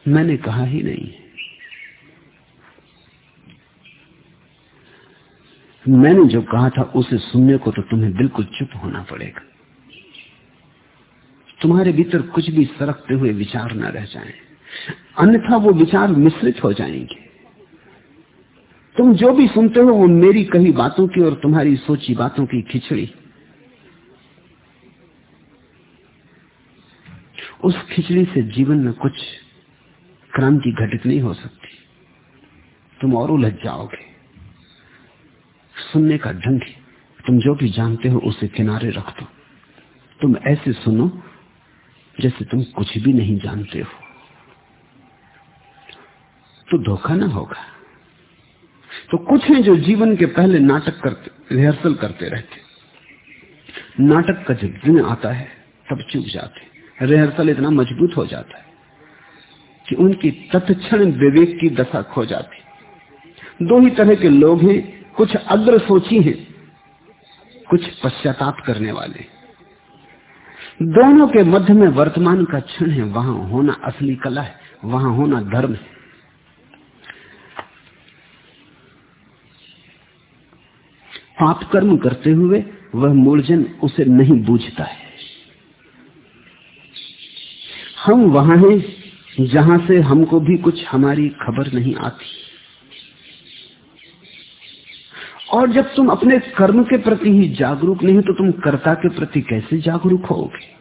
मैंने कहा ही नहीं मैंने जो कहा था उसे सुनने को तो तुम्हें बिल्कुल चुप होना पड़ेगा। तुम्हारे भीतर कुछ भी सरकते हुए विचार न रह जाए। अन्यथा वो विचार मिश्रित हो जाएँगे। तुम जो भी सुनते हो वो मेरी कही बातों की और तुम्हारी सोची बातों की खिचड़ी। उस खिचड़ी से जीवन में कुछ क्रांति घटित नहीं हो सकती। तुम और उलझ जाओगे। सुनने का ढंग तुम जो भी जानते हो उसे किनारे रख दो। तुम ऐसे सुनो जैसे तुम कुछ भी नहीं जानते हो। तो धोखा ना होगा। तो कुछ है जो जीवन के पहले नाटक करते, रिहर्सल करते रहते। नाटक का जब दिन आता है, तब चुप जाते। रिहर्सल इतना मज़बूत हो जाता है। कि उनकी तत्क्षण विवेक की दशा खो जाती। दो ही तरह के लोग हैं, कुछ अग्र सोची हैं, कुछ पश्चाताप करने वाले। दोनों के मध्य में वर्तमान का क्षण है, वहाँ होना असली कला है, वहाँ होना धर्म है। पाप कर्म करते हुए वह मूलजन उसे नहीं बूझता है। हम वहाँ हैं जहाँ से हमको भी कुछ हमारी खबर नहीं आती। और जब तुम अपने कर्म के प्रति ही जागरूक नहीं तो तुम कर्ता के प्रति कैसे जागरूक होगे?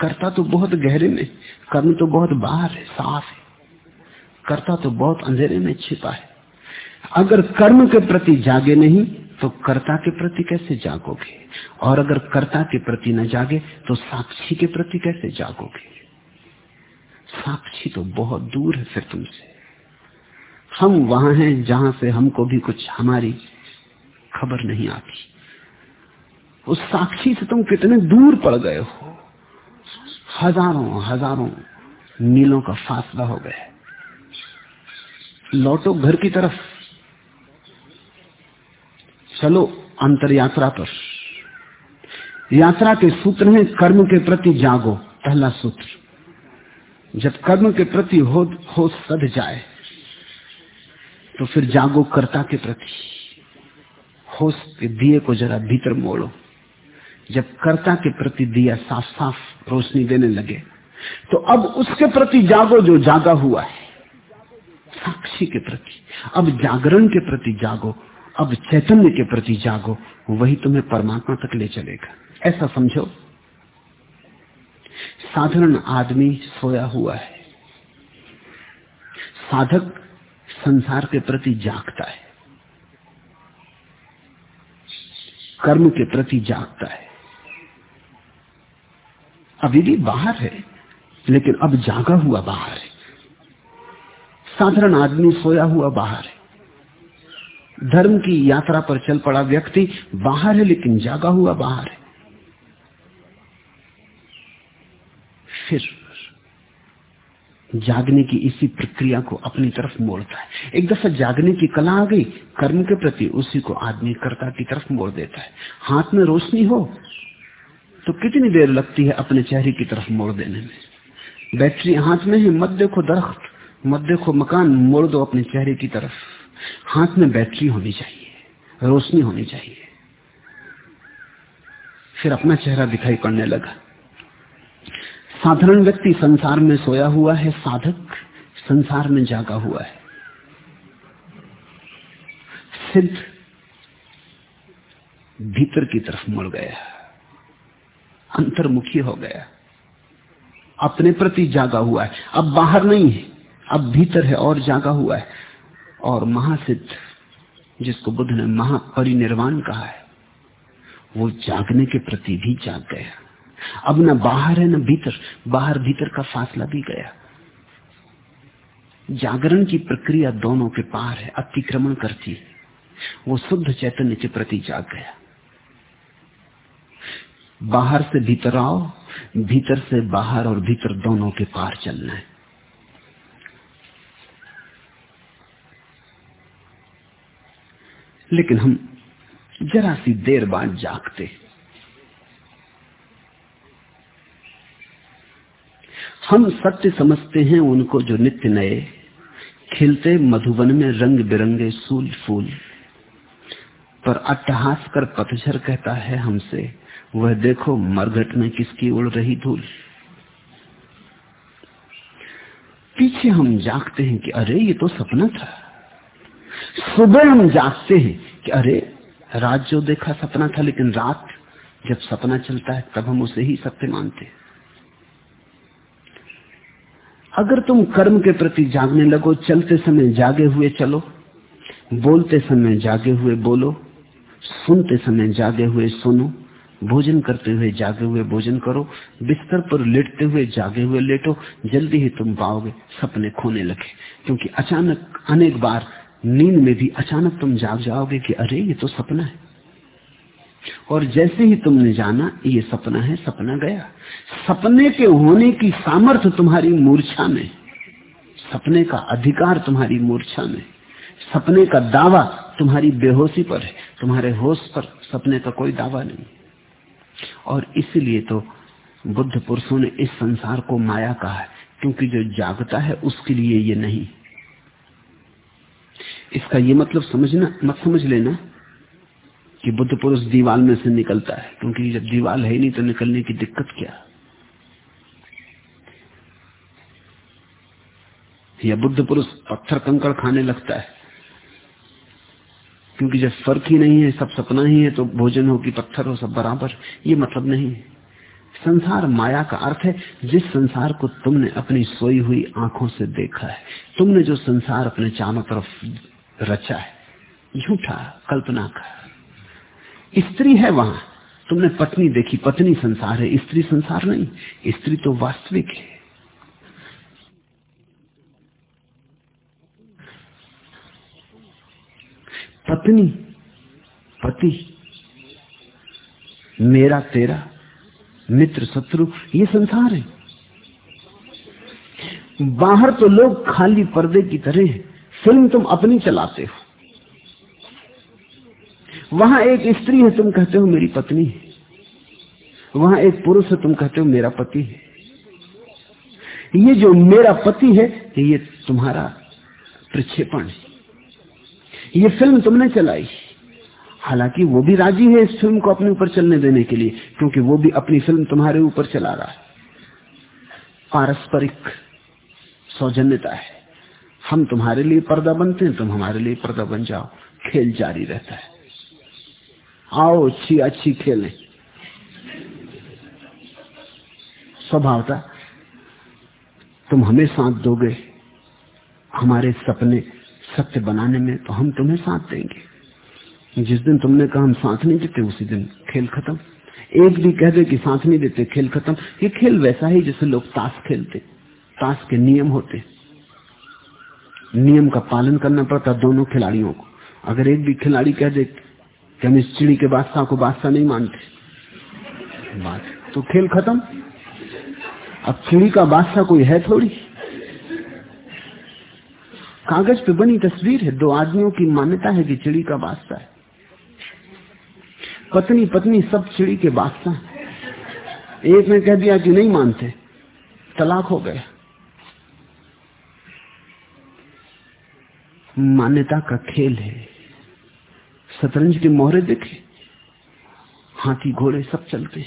कर्ता तो बहुत गहरे में, कर्म तो बहुत बाहर है, साफ़ है। कर्ता तो बहुत अंधेरे में छिपा है। अगर कर्म के प्रति जागे नहीं तो कर्ता के प्रति कैसे जागोगे? और अगर कर्ता के प्रति न जागे तो साक्षी के प्रति कैसे जागोगे? साक्षी तो बहुत दूर है फिर तुमसे। हम वहाँ हैं जहाँ से हमको भी कुछ हमारी खबर नहीं आती। उस साक्षी से तुम कितने दूर पड़ गए हो। हज़ारों हज़ारों मीलों का फासला हो गया लौटो घर की तरफ़। चलो अंतर यात्रा पर। यात्रा के सूत्र हैं, कर्म के प्रति जागो, पहला सूत्र। जब कर्म के प्रति हो, हो सद जाए तो फिर जागो कर्ता के प्रति। होश के दिए को जरा भीतर मोड़ो। जब कर्ता के प्रति दिया साफ़ साफ़ रोशनी देने लगे तो अब उसके प्रति जागो जो जागा हुआ है। साक्षी के प्रति अब जागरण के प्रति जागो अब चैतन्य के प्रति जागो वही तुम्हें परमात्मा तक ले चलेगा। ऐसा समझो। साधारण आदमी सोया हुआ है। साधक संसार के प्रति जागता है। कर्म के प्रति जागता है। अभी भी बाहर है, लेकिन अब जागा हुआ बाहर है। साधारण आदमी सोया हुआ बाहर है। धर्म की यात्रा पर चल पड़ा व्यक्ति बाहर है, लेकिन जागा हुआ बाहर है। फिर जागने की इसी प्रक्रिया को अपनी तरफ़ मोड़ता है। एक दफ़ा जागने की कला आ गई, कर्म के प्रति उसी को आदमी कर्ता की तरफ़ मोड़ देता है। हाथ में रोशनी हो तो कितनी देर लगती है अपने चेहरे की तरफ़ मोड़ देने में? बैटरी हाथ में है, मत देखो दरख्त, मत देखो मकान, मोड़ दो अपने चेहरे की तरफ़। हाथ में बैटरी होनी चाहिए, रोशनी होनी चाहिए। फिर अपना चेहरा दिखाई पड़ने लगा। साधारण व्यक्ति संसार में सोया हुआ है, साधक संसार में जागा हुआ है। सिद्ध भीतर की तरफ़ मुड़ गया अंतर्मुखी हो गया अपने प्रति जागा हुआ है। अब बाहर नहीं है, अब भीतर है और जागा हुआ है। और महासिद्ध, जिसको बुद्ध ने महापरिनिर्वाण कहा है, वो जागने के प्रति भी जाग गया। अब ना बाहर है, ना भीतर। बाहर भीतर का फासला भी गया। जागरण की प्रक्रिया दोनों के पार है, अतिक्रमण करती है। वो शुद्ध चैतन्य के प्रति जाग गया। बाहर से भीतर आओ, भीतर से बाहर और भीतर दोनों के पार चलना है। लेकिन हम जरा सी देर बाद जागते। हम सत्य समझते हैं उनको जो नित्य नए। खिलते मधुबन में रंग बिरंगे सूल फूल। पर अट्टहास कर पतझर कहता है हमसे, वह देखो मरघट में किसकी उड़ रही धूल। पीछे हम जागते हैं कि अरे, ये तो सपना था। सुबह हम जागते हैं कि अरे, रात जो देखा सपना था, लेकिन रात जब सपना चलता है, तब हम उसे ही सत्य मानते हैं। अगर तुम कर्म के प्रति जागने लगो, चलते समय जागे हुए चलो, बोलते समय जागे हुए बोलो, सुनते समय जागे हुए सुनो, भोजन करते हुए जागे हुए भोजन करो, बिस्तर पर लेटते हुए जागे हुए लेटो, जल्दी ही तुम पाओगे, सपने खोने लगे। क्योंकि अचानक अनेक बार नींद में भी अचानक तुम जाग जाओगे कि अरे, ये तो सपना है। और जैसे ही तुमने जाना, ये सपना है, सपना गया। सपने के होने की सामर्थ्य तुम्हारी मूर्छा में। सपने का अधिकार तुम्हारी मूर्छा में। सपने का दावा तुम्हारी बेहोशी पर है। तुम्हारे होश पर सपने का कोई दावा नहीं। और इसलिए तो बुद्ध पुरुषों ने इस संसार को माया कहा है, क्योंकि जो जागता है, उसके लिए ये नहीं। इसका ये मतलब समझना, मत समझ लेना कि बुद्ध पुरुष दीवाल में से निकलता है, क्योंकि जब दीवाल है नहीं तो निकलने की दिक्कत क्या? या बुद्ध पुरुष पत्थर कंकड़ खाने लगता है? क्योंकि जब फ़र्क ही नहीं है, सब सपना ही है तो भोजन हो कि पत्थर हो, सब बराबर। ये मतलब नहीं है। संसार माया का अर्थ है, जिस संसार को तुमने अपनी सोई हुई आँखों से देखा है, तुमने जो संसार अपने चारों तरफ़ रचा है, झूठा कल्पना का स्त्री है वहाँ। तुमने पत्नी देखी, पत्नी संसार है, स्त्री संसार नहीं, स्त्री तो वास्तविक है। पत्नी, पति, मेरा, तेरा, मित्र, शत्रु, ये संसार है। बाहर तो लोग खाली पर्दे की तरह हैं, फ़िल्म तुम अपनी चलाते हो। वहाँ एक स्त्री है, तुम कहते हो मेरी पत्नी है। वहाँ एक पुरुष है, तुम कहते हो मेरा पति है। ये जो मेरा पति है, ये तुम्हारा प्रक्षेपण है। ये फ़िल्म तुमने चलाई। हालाँकि वो भी राज़ी है इस फ़िल्म को अपने ऊपर चलने देने के लिए, क्योंकि वो भी अपनी फ़िल्म तुम्हारे ऊपर चला रहा है। पारस्परिक सौजन्यता है। हम तुम्हारे लिए पर्दा बनते हैं, तुम हमारे लिए पर्दा बन जाओ। खेल जारी रहता है। आओ अच्छी अच्छी खेलें स्वभावता तुम हमें साथ दोगे, हमारे सपने सत्य बनाने में तो हम तुम्हें साथ देंगे। जिस दिन तुमने कहा हम साथ नहीं देते, उसी दिन खेल खत्म। एक भी कह दे कि साथ नहीं देते, खेल खत्म। ये खेल वैसा ही जैसे लोग ताश खेलते, ताश के नियम होते। नियम का पालन करना पड़ता दोनों खिलाड़ियों को। अगर एक भी खिलाड़ी कह दे कि हम इस चिड़ी के बादशाह को बादशाह नहीं मानते। बात। तो खेल खत्म। अब चिड़ी का बादशाह कोई है थोड़ी? कागज़ पे बनी तस्वीर है दो आदमियों की मान्यता है कि चिड़ी का बादशाह है। पत्नी पत्नी सब चिड़ी के बादशाह एक ने कह दिया कि नहीं मानते तलाक हो गया। मान्यता का खेल है। शतरंज के मोहरे देखे, हाथी घोड़े सब चलते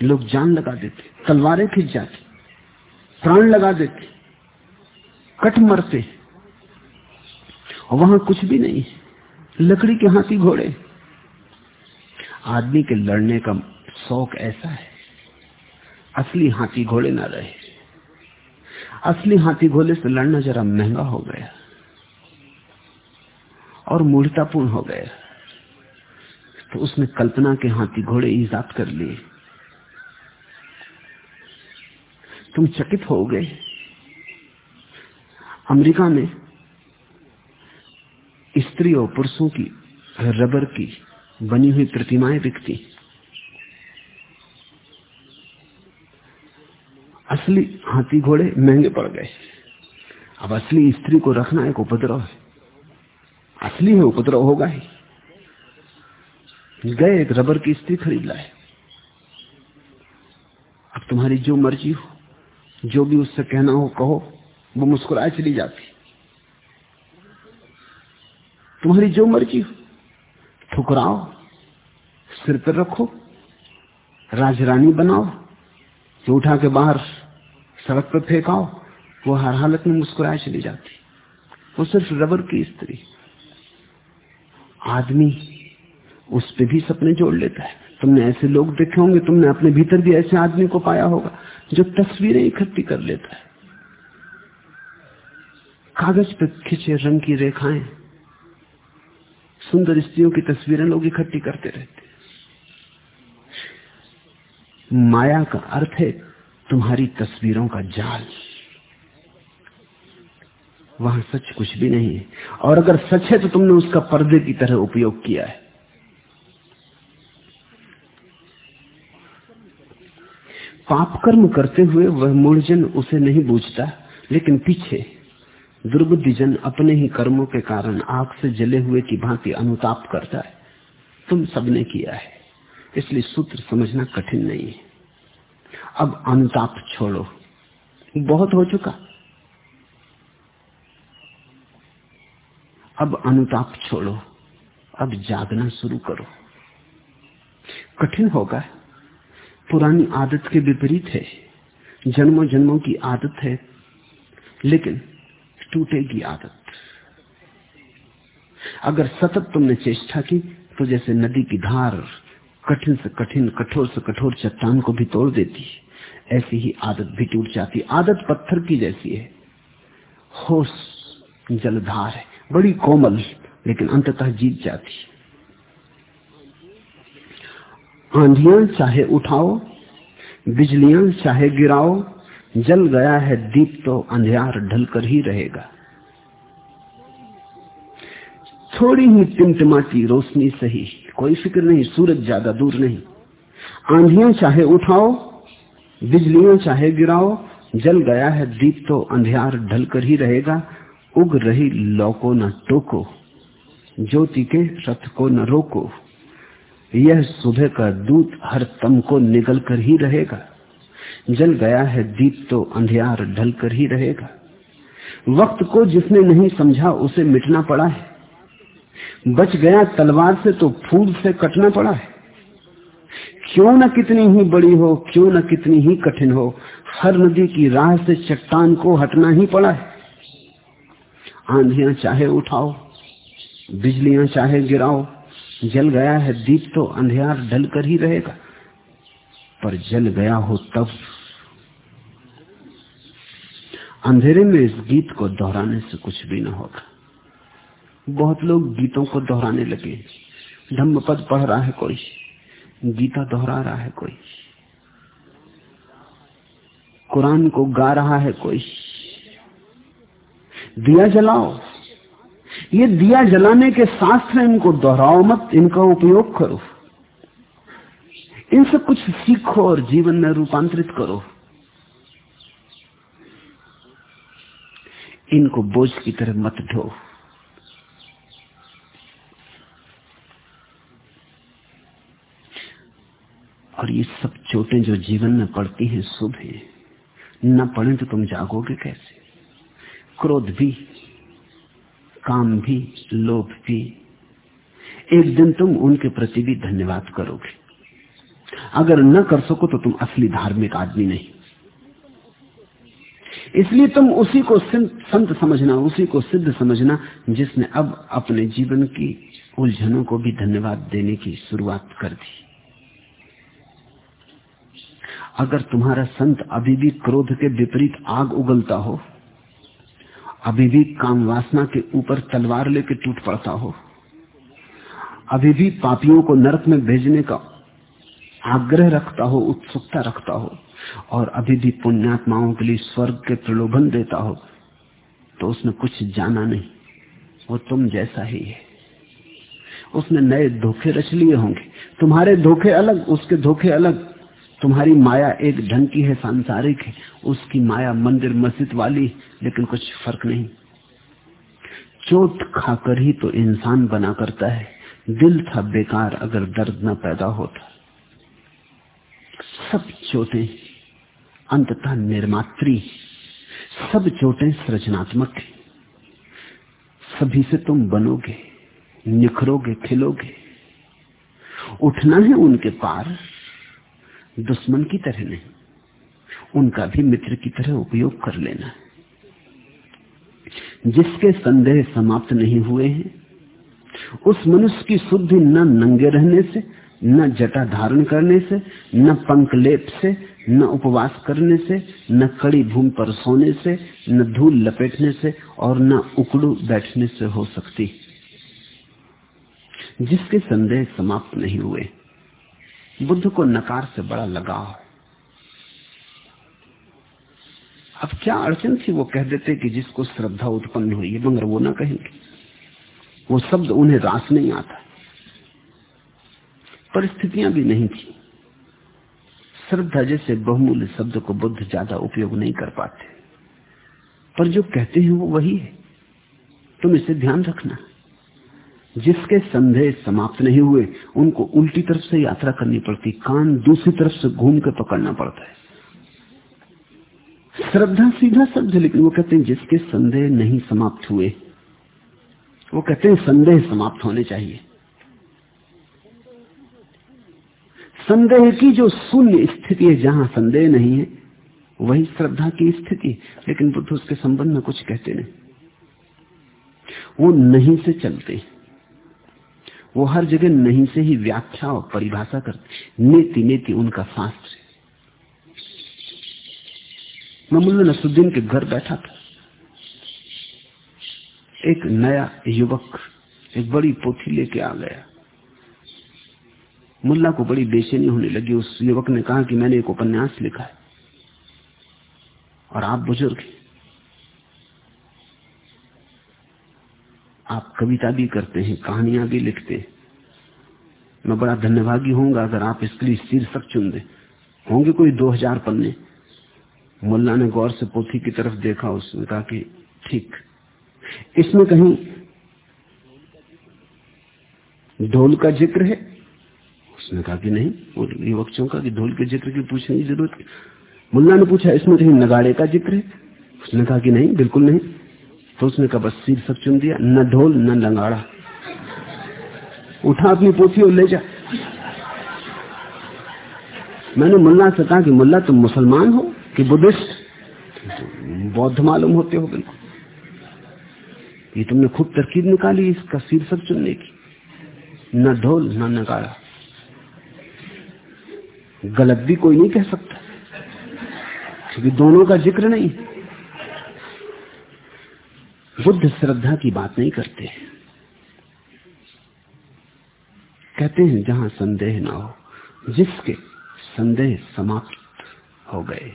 लोग जान लगा देते, तलवारें खिंच जाती, प्राण लगा देते, कट मरते वहाँ कुछ भी नहीं लकड़ी के हाथी घोड़े। आदमी के लड़ने का शौक ऐसा है, असली हाथी घोड़े ना रहे। असली हाथी घोड़े से लड़ना जरा महँगा हो गया। और मूर्तापूर्ण हो गया तो उसने कल्पना के हाथी घोड़े ईजाद कर लिए। तुम चकित हो गए। अमेरिका में स्त्री और पुरुषों की, रबर की बनी हुई प्रतिमाएँ बिकती। असली हाथी घोड़े महँगे पड़ गए। अब असली स्त्री को रखना एक उपद्रव है। असली है, उपद्रव होगा ही। गए, एक रबर की स्त्री खरीद लाए। अब तुम्हारी जो मर्ज़ी हो, जो भी उससे कहना हो, कहो, वो मुस्कुराए चली जाती। तुम्हारी जो मर्ज़ी हो, ठुकराओ, सिर पर रखो, राजरानी बनाओ, जो उठा के बाहर सड़क पर फेंकाओ, वो हर हालत में मुस्कुराए चली जाती। वो सिर्फ़ रबर की स्त्री। आदमी उस पर भी सपने जोड़ लेता है। तुमने ऐसे लोग देखे होंगे, तुमने अपने भीतर भी ऐसे आदमी को पाया होगा जो तस्वीरें इकट्ठी कर लेता है। कागज़ पर खिंचे रंग की रेखाएँ, सुंदर स्त्रियों की तस्वीरें लोग इकट्ठी करते रहते माया का अर्थ है तुम्हारी तस्वीरों का जाल। वहाँ सच कुछ भी नहीं है। और अगर सच है तो तुमने उसका पर्दे की तरह उपयोग किया है। पाप कर्म करते हुए वह मूर्जन उसे नहीं बूझता, लेकिन पीछे दुर्बुद्धिजन अपने ही कर्मों के कारण आग से जले हुए की भांति अनुताप करता है। तुम सबने किया है। इसलिए सूत्र समझना कठिन नहीं है। अब अनुताप छोड़ो। बहुत हो चुका। अब अनुताप छोड़ो, अब जागना शुरू करो। कठिन होगा। पुरानी आदत के विपरीत है। जन्मों जन्मों की आदत है, लेकिन टूटेगी आदत। अगर सतत तुमने चेष्टा की तो जैसे नदी की धार कठिन से कठिन, कठोर से कठोर चट्टान को भी तोड़ देती, ऐसी ही आदत भी टूट जाती। आदत पत्थर की जैसी है। होश जलधार है। बड़ी कोमल, लेकिन अंततः जीत जाती। आंधियाँ चाहे उठाओ, बिजलियाँ चाहे गिराओ, जल गया है दीप तो अंधियार ढलकर ही रहेगा। थोड़ी ही टिमटिमाती रोशनी सही, कोई फ़िक्र नहीं, सूरज ज़्यादा दूर नहीं। आंधियाँ चाहे उठाओ, बिजलियाँ चाहे गिराओ, जल गया है दीप तो अंधियार ढलकर ही रहेगा। उग रही लौ को न टोको, ज्योति के रथ को न रोको। यह सुबह का दूत हर तम को निगल कर ही रहेगा। जल गया है दीप तो अंधियार ढल कर ही रहेगा। वक्त को जिसने नहीं समझा उसे मिटना पड़ा है। बच गया तलवार से तो फूल से कटना पड़ा है। क्यों न कितनी ही बड़ी हो, क्यों न कितनी ही कठिन हो, हर नदी की राह से चट्टान को हटना ही पड़ा है। आंधियाँ चाहे उठाओ, बिजलियाँ चाहे गिराओ, जल गया है दीप तो अंधियार ढल कर ही रहेगा। पर जल गया हो तब। अंधेरे में इस गीत को दोहराने से कुछ भी ना होगा बहुत लोग गीतों को दोहराने लगे। धम्म पद पढ़ रहा है कोई, गीता दोहरा रहा है कोई, कुरान को गा रहा है कोई। दिया जलाओ। ये दिया जलाने के शास्त्र इनको दोहराओ मत, इनका उपयोग करो। इनसे कुछ सीखो और जीवन में रूपांतरित करो। इनको बोझ की तरह मत ढो। और ये सब चोटें जो जीवन में पड़ती हैं, शुभ है। न पड़े तो तुम जागोगे कैसे? क्रोध भी, काम भी, लोभ भी। एक दिन तुम उनके प्रति भी धन्यवाद करोगे। अगर न कर सको तो तुम असली धार्मिक आदमी नहीं। इसलिए तुम उसी को संत समझना, उसी को सिद्ध समझना, जिसने अब अपने जीवन की उलझनों को भी धन्यवाद देने की शुरुआत कर दी। अगर तुम्हारा संत अभी भी क्रोध के विपरीत आग उगलता हो अभी भी काम वासना के ऊपर तलवार लेके टूट पड़ता हो। अभी भी पापियों को नरक में भेजने का आग्रह रखता हो, उत्सुकता रखता हो, और अभी भी पुण्यात्माओं के लिए स्वर्ग के प्रलोभन देता हो तो उसने कुछ जाना नहीं। वो तुम जैसा ही है। उसने नए धोखे रच लिए होंगे। तुम्हारे धोखे अलग, उसके धोखे अलग। तुम्हारी माया एक ढंग की है, सांसारिक है। उसकी माया मंदिर मस्जिद वाली लेकिन कुछ फ़र्क नहीं। चोट खाकर ही तो इंसान बना करता है। दिल था बेकार, अगर दर्द न पैदा होता। सब चोटें अंततः निर्मात्री सब चोटें सृजनात्मक है। सभी से तुम बनोगे, निखरोगे, खिलोगे। उठना है उनके पार दुश्मन की तरह नहीं। उनका भी मित्र की तरह उपयोग कर लेना। है जिसके संदेह समाप्त नहीं हुए हैं, उस मनुष्य की शुद्धि न नंगे रहने से, न जटा धारण करने से, न पंकलेप से, न उपवास करने से, न कड़ी भूमि पर सोने से, न धूल लपेटने से और न उकड़ू बैठने से हो सकती। जिसके संदेह समाप्त नहीं हुए। बुद्ध को नकार से बड़ा लगाव। है अब क्या अड़चन थी वो कह देते कि जिसको श्रद्धा उत्पन्न हुई है, मगर वो ना कहेंगे। वो शब्द उन्हें रास नहीं आता। परिस्थितियाँ भी नहीं थी। श्रद्धा जैसे बहुमूल्य शब्द को बुद्ध ज़्यादा उपयोग नहीं कर पाते। पर जो कहते हैं वो वही है। तुम इसे ध्यान रखना। जिसके संदेह समाप्त नहीं हुए, उनको उल्टी तरफ़ से यात्रा करनी पड़ती, कान दूसरी तरफ़ से घूम कर पकड़ना पड़ता है। श्रद्धा सीधा शब्द, लेकिन वो कहते हैं, जिसके संदेह नहीं समाप्त हुए, वो कहते हैं, संदेह समाप्त होने चाहिए। संदेह की जो शून्य स्थिति है, जहाँ संदेह नहीं है, वही श्रद्धा की स्थिति, लेकिन बुद्ध उसके संबंध में कुछ कहते नहीं। वो नहीं से चलते। हैं वो हर जगह नहीं से ही व्याख्या और परिभाषा करते नेति नेति उनका शास्त्र मैं मुल्ला नसुद्दीन के घर बैठा था। एक नया युवक, एक बड़ी पोथी लेके आ गया। मुल्ला को बड़ी बेचैनी होने लगी। उस युवक ने कहा कि मैंने एक उपन्यास लिखा है। और आप बुज़ुर्ग आप कविता भी करते हैं, कहानियाँ भी लिखते हैं। मैं बड़ा धन्यवादी होऊँगा अगर आप इसके लिए शीर्षक चुन दे। होंगे कोई दो हज़ार पन्ने। मुल्ला ने गौर से पोथी की तरफ़ देखा, उसने कहा कि ठीक। इसमें कहीं ढोल का ज़िक्र है? उसने कहा कि नहीं, और युवक चौंका कि ढोल के ज़िक्र की पूछने की ज़रूरत मुल्ला ने पूछा, इसमें कहीं नगाड़े का ज़िक्र है? उसने कहा कि नहीं, बिल्कुल नहीं। तो उसने कहा, बस शीर्षक चुन दिया, न ढोल, न लंगाड़ा। उठा अपनी पोथी और ले जा। मैंने मुल्ला से कहा कि, मुल्ला, तुम मुसलमान हो कि बुद्धिस्ट? बौद्ध मालूम होते हो बिल्कुल। ये तुमने खूब तरकीब निकाली इसका शीर्षक चुनने की। न ढोल, न नगाड़ा गलत भी कोई नहीं कह सकता, क्योंकि दोनों का ज़िक्र नहीं। बुद्ध श्रद्धा की बात नहीं करते। कहते हैं, जहाँ संदेह ना हो, जिसके संदेह समाप्त हो गए,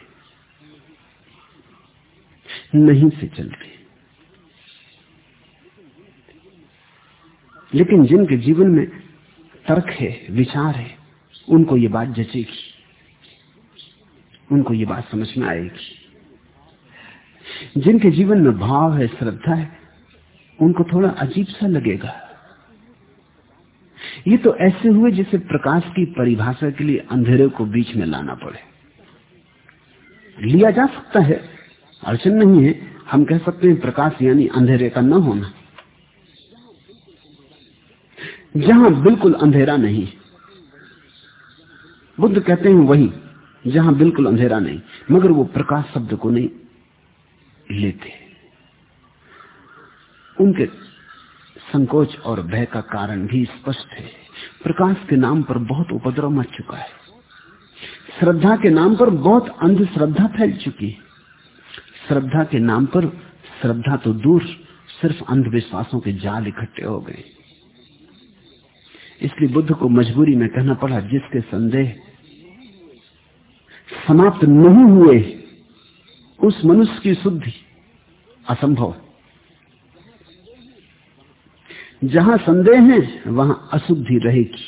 नहीं से चलते। लेकिन जिनके जीवन में तर्क है, विचार है, उनको ये बात जचेगी, उनको ये बात समझ में आएगी। जिनके जीवन में भाव है, श्रद्धा है, उनको थोड़ा अजीब सा लगेगा। ये तो ऐसे हुए जैसे प्रकाश की परिभाषा के लिए अंधेरे को बीच में लाना पड़े। लिया जा सकता है, अड़चन नहीं है। हम कह सकते हैं प्रकाश यानी अंधेरे का न होना। जहाँ बिल्कुल अंधेरा नहीं, बुद्ध कहते हैं वही, जहाँ बिल्कुल अंधेरा नहीं, मगर वो प्रकाश शब्द को नहीं लेते उनके संकोच और भय का कारण भी स्पष्ट है। प्रकाश के नाम पर बहुत उपद्रव मच चुका है। श्रद्धा के नाम पर बहुत अंधश्रद्धा फैल चुकी है। श्रद्धा के नाम पर श्रद्धा तो दूर सिर्फ़ अंधविश्वासों के जाल इकट्ठे हो गए। इसलिए बुद्ध को मजबूरी में कहना पड़ा, जिसके संदेह समाप्त नहीं हुए उस मनुष्य की शुद्धि असंभव जहाँ संदेह है, वहाँ अशुद्धि रहेगी।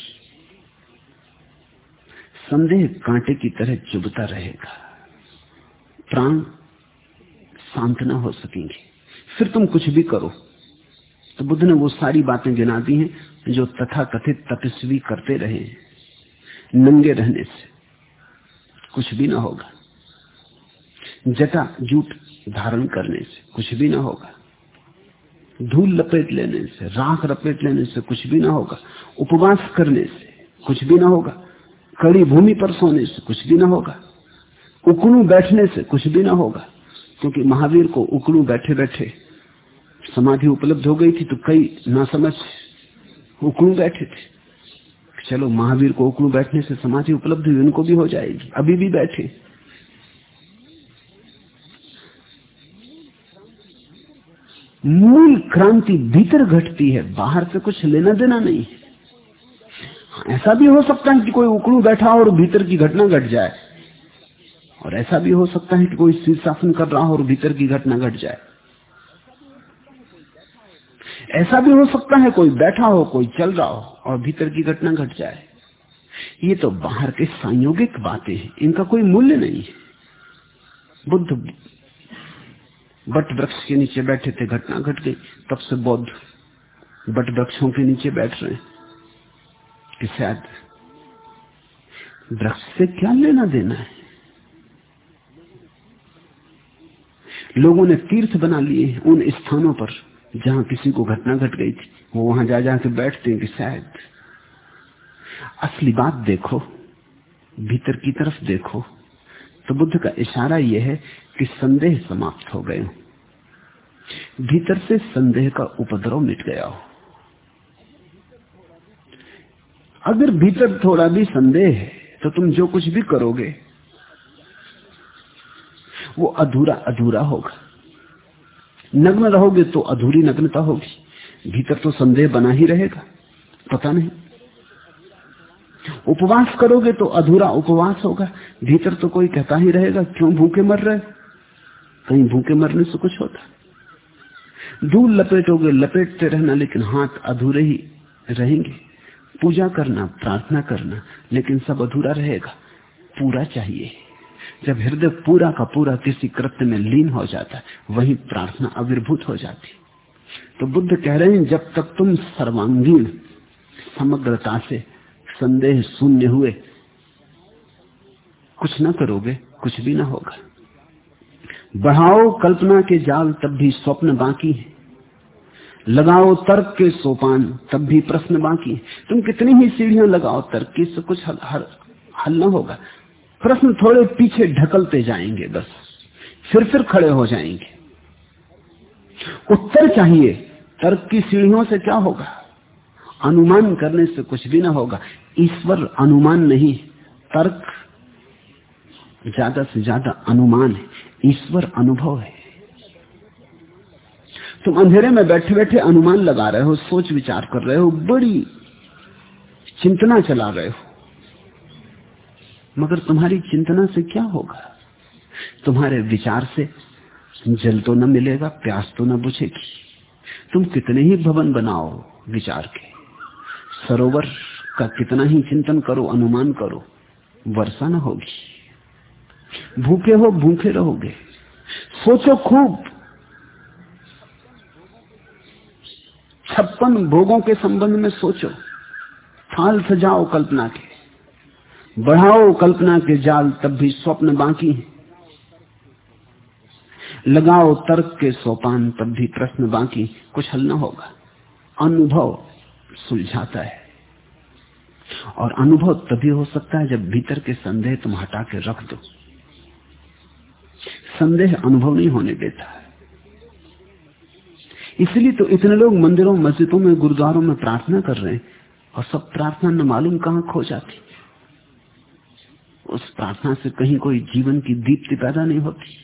संदेह कांटे की तरह चुभता रहेगा। प्राण शांत ना हो सकेंगे। फिर तुम कुछ भी करो। तो बुद्ध ने वो सारी बातें गिना दी हैं, जो तथा कथित तपस्वी करते रहे नंगे रहने से। कुछ भी ना होगा। जटा जूट धारण करने से कुछ भी ना होगा। धूल लपेट लेने से, राख लपेट लेने से कुछ भी ना होगा। उपवास करने से कुछ भी ना होगा। कड़ी भूमि पर सोने से कुछ भी ना होगा। उकड़ू बैठने से कुछ भी ना होगा। क्योंकि महावीर को उकड़ू बैठे बैठे समाधि उपलब्ध हो गई थी तो कई ना समझ उकड़ू बैठे थे। चलो महावीर को उकड़ू बैठने से समाधि उपलब्ध हुई, उनको भी हो जाएगी। अभी भी बैठे। मूल क्रांति भीतर घटती है, बाहर से कुछ लेना देना नहीं है। ऐसा भी हो सकता है कि कोई उकड़ू बैठा और भीतर की घटना घट जाए। और ऐसा भी हो सकता है कि कोई शीर्षासन कर रहा हो और भीतर की घटना घट जाए। ऐसा भी हो सकता है कोई बैठा हो, कोई चल रहा हो और भीतर की घटना घट जाए। ये तो बाहर के संयोगिक बातें हैं, इनका कोई मूल्य नहीं है। बुद्ध बट वृक्ष के नीचे बैठे थे, घटना घट गई। तब से बौद्ध बट वृक्षों के नीचे बैठ रहे कि शायद वृक्ष से क्या लेना देना है? लोगों ने तीर्थ बना लिए उन स्थानों पर जहाँ किसी को घटना घट गई थी। वो वहाँ जा जाके बैठते हैं कि शायद असली बात देखो, भीतर की तरफ़ देखो। तो बुद्ध का इशारा यह है कि संदेह समाप्त हो गए। भीतर से संदेह का उपद्रव मिट गया हो। अगर भीतर थोड़ा भी संदेह है तो तुम जो कुछ भी करोगे, वो अधूरा अधूरा होगा। नग्न रहोगे तो अधूरी नग्नता होगी। भीतर तो संदेह बना ही रहेगा, पता नहीं। उपवास करोगे तो अधूरा उपवास होगा। भीतर तो कोई कहता ही रहेगा, क्यों भूखे मर रहे कहीं भूखे मरने से कुछ होता। धूल लपेटोगे, लपेटते रहना, लेकिन हाथ अधूरे ही रहेंगे। पूजा करना, प्रार्थना करना, लेकिन सब अधूरा रहेगा। पूरा चाहिए। जब हृदय पूरा का पूरा किसी कृत्य में लीन हो जाता है वही प्रार्थना आविर्भूत हो जाती। तो बुद्ध कह रहे हैं, जब तक तुम सर्वांगीण, समग्रता से संदेह शून्य हुए। कुछ ना करोगे कुछ भी ना होगा। बढ़ाओ कल्पना के जाल तब भी स्वप्न बाकी है। लगाओ तर्क के सोपान तब भी प्रश्न बाकी है। तुम कितनी ही सीढ़ियाँ लगाओ तर्क की से कुछ हल, हल, हल न होगा। प्रश्न थोड़े पीछे ढकलते जाएँगे बस। फिर फिर खड़े हो जाएँगे। उत्तर चाहिए तर्क की सीढ़ियों से क्या होगा? अनुमान करने से कुछ भी ना होगा। ईश्वर अनुमान नहीं, तर्क ज़्यादा से ज़्यादा अनुमान है, ईश्वर अनुभव है। तुम अंधेरे में बैठे बैठे अनुमान लगा रहे हो, सोच विचार कर रहे हो, बड़ी चिंतना चला रहे हो। मगर तुम्हारी चिंतना से क्या होगा? तुम्हारे विचार से जल तो न मिलेगा, प्यास तो न बुझेगी। तुम कितने ही भवन बनाओ विचार के, सरोवर का कितना ही चिंतन करो, अनुमान करो, वर्षा न होगी। भूखे हो, भूखे रहोगे। सोचो खूब। छप्पन भोगों के संबंध में सोचो। थाल सजाओ कल्पना के। बढ़ाओ कल्पना के जाल, तब भी स्वप्न बाकी है। लगाओ तर्क के सोपान, तब भी प्रश्न बाकी कुछ हल न होगा। अनुभव सुलझाता है। और अनुभव तभी हो सकता है जब भीतर के संदेह तुम हटा के रख दो। संदेह अनुभव नहीं होने देता इसलिए तो इतने लोग मंदिरों, मस्जिदों में, गुरुद्वारों में प्रार्थना कर रहे हैं और सब प्रार्थना न मालूम कहाँ खो जाती। उस प्रार्थना से कहीं कोई जीवन की दीप्ति पैदा नहीं होती।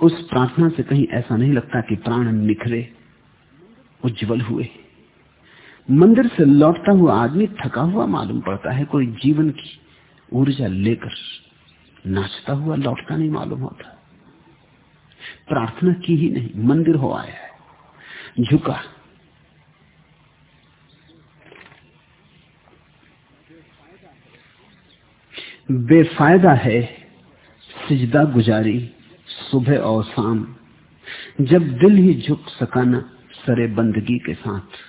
उस प्रार्थना से कहीं ऐसा नहीं लगता कि प्राण निखरे, उज्जवल हुए। मंदिर से लौटता हुआ आदमी थका हुआ मालूम पड़ता है, कोई जीवन की ऊर्जा लेकर नाचता हुआ लौटता नहीं मालूम होता। प्रार्थना की ही नहीं, मंदिर हो आया है, झुका। बेफायदा है सिजदा गुजारी सुबह और शाम, जब दिल ही झुक सकाना सरे बंदगी के साथ।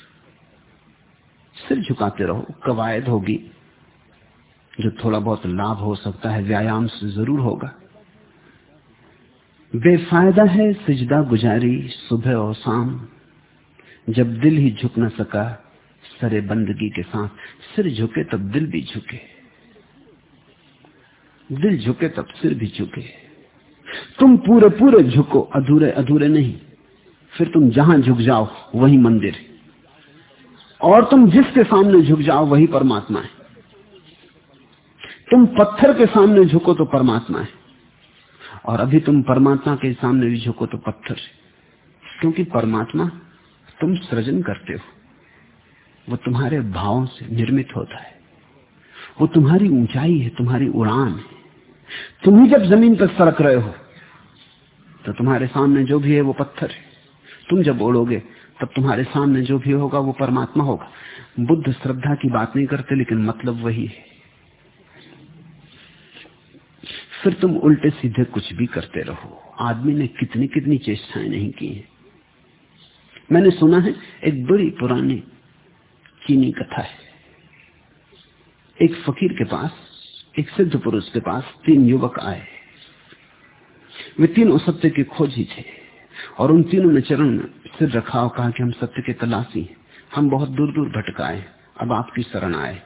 सिर झुकाते रहो, कवायद होगी। जो थोड़ा बहुत लाभ हो सकता है, व्यायाम से ज़रूर होगा। बेफायदा है सिजदा गुजारी सुबह और शाम। जब दिल ही झुक न सका, सरे बंदगी के साथ। सिर झुके तब दिल भी झुके। दिल झुके तब सिर भी झुके। तुम पूरे पूरे झुको, अधूरे अधूरे नहीं। फिर तुम जहाँ झुक जाओ, वही मंदिर। और तुम जिसके सामने झुक जाओ, वही परमात्मा है। तुम पत्थर के सामने झुको तो परमात्मा है। और अभी तुम परमात्मा के सामने भी झुको तो पत्थर है। क्योंकि परमात्मा तुम सृजन करते हो। वो तुम्हारे भावों से निर्मित होता है। वो तुम्हारी ऊंचाई है, तुम्हारी उड़ान है। तुम ही जब ज़मीन पर सरक रहे हो तो तुम्हारे सामने जो भी है वो पत्थर है। तुम जब उड़ोगे तब तुम्हारे सामने जो भी होगा वो परमात्मा होगा। बुद्ध श्रद्धा की बात नहीं करते, लेकिन मतलब वही है। फिर तुम उल्टे सीधे कुछ भी करते रहो। आदमी ने कितनी कितनी चेष्टाएँ नहीं की हैं। मैंने सुना है, एक बड़ी पुरानी चीनी कथा है। एक फकीर के पास, एक सिद्ध पुरुष के पास तीन युवक आए। वे तीनों सत्य के खोजी थे, और उन तीनों ने चरण सिर रखा और कहा कि हम सत्य के तलाशी हम बहुत दूर दूर भटकाए अब आपकी शरण आए।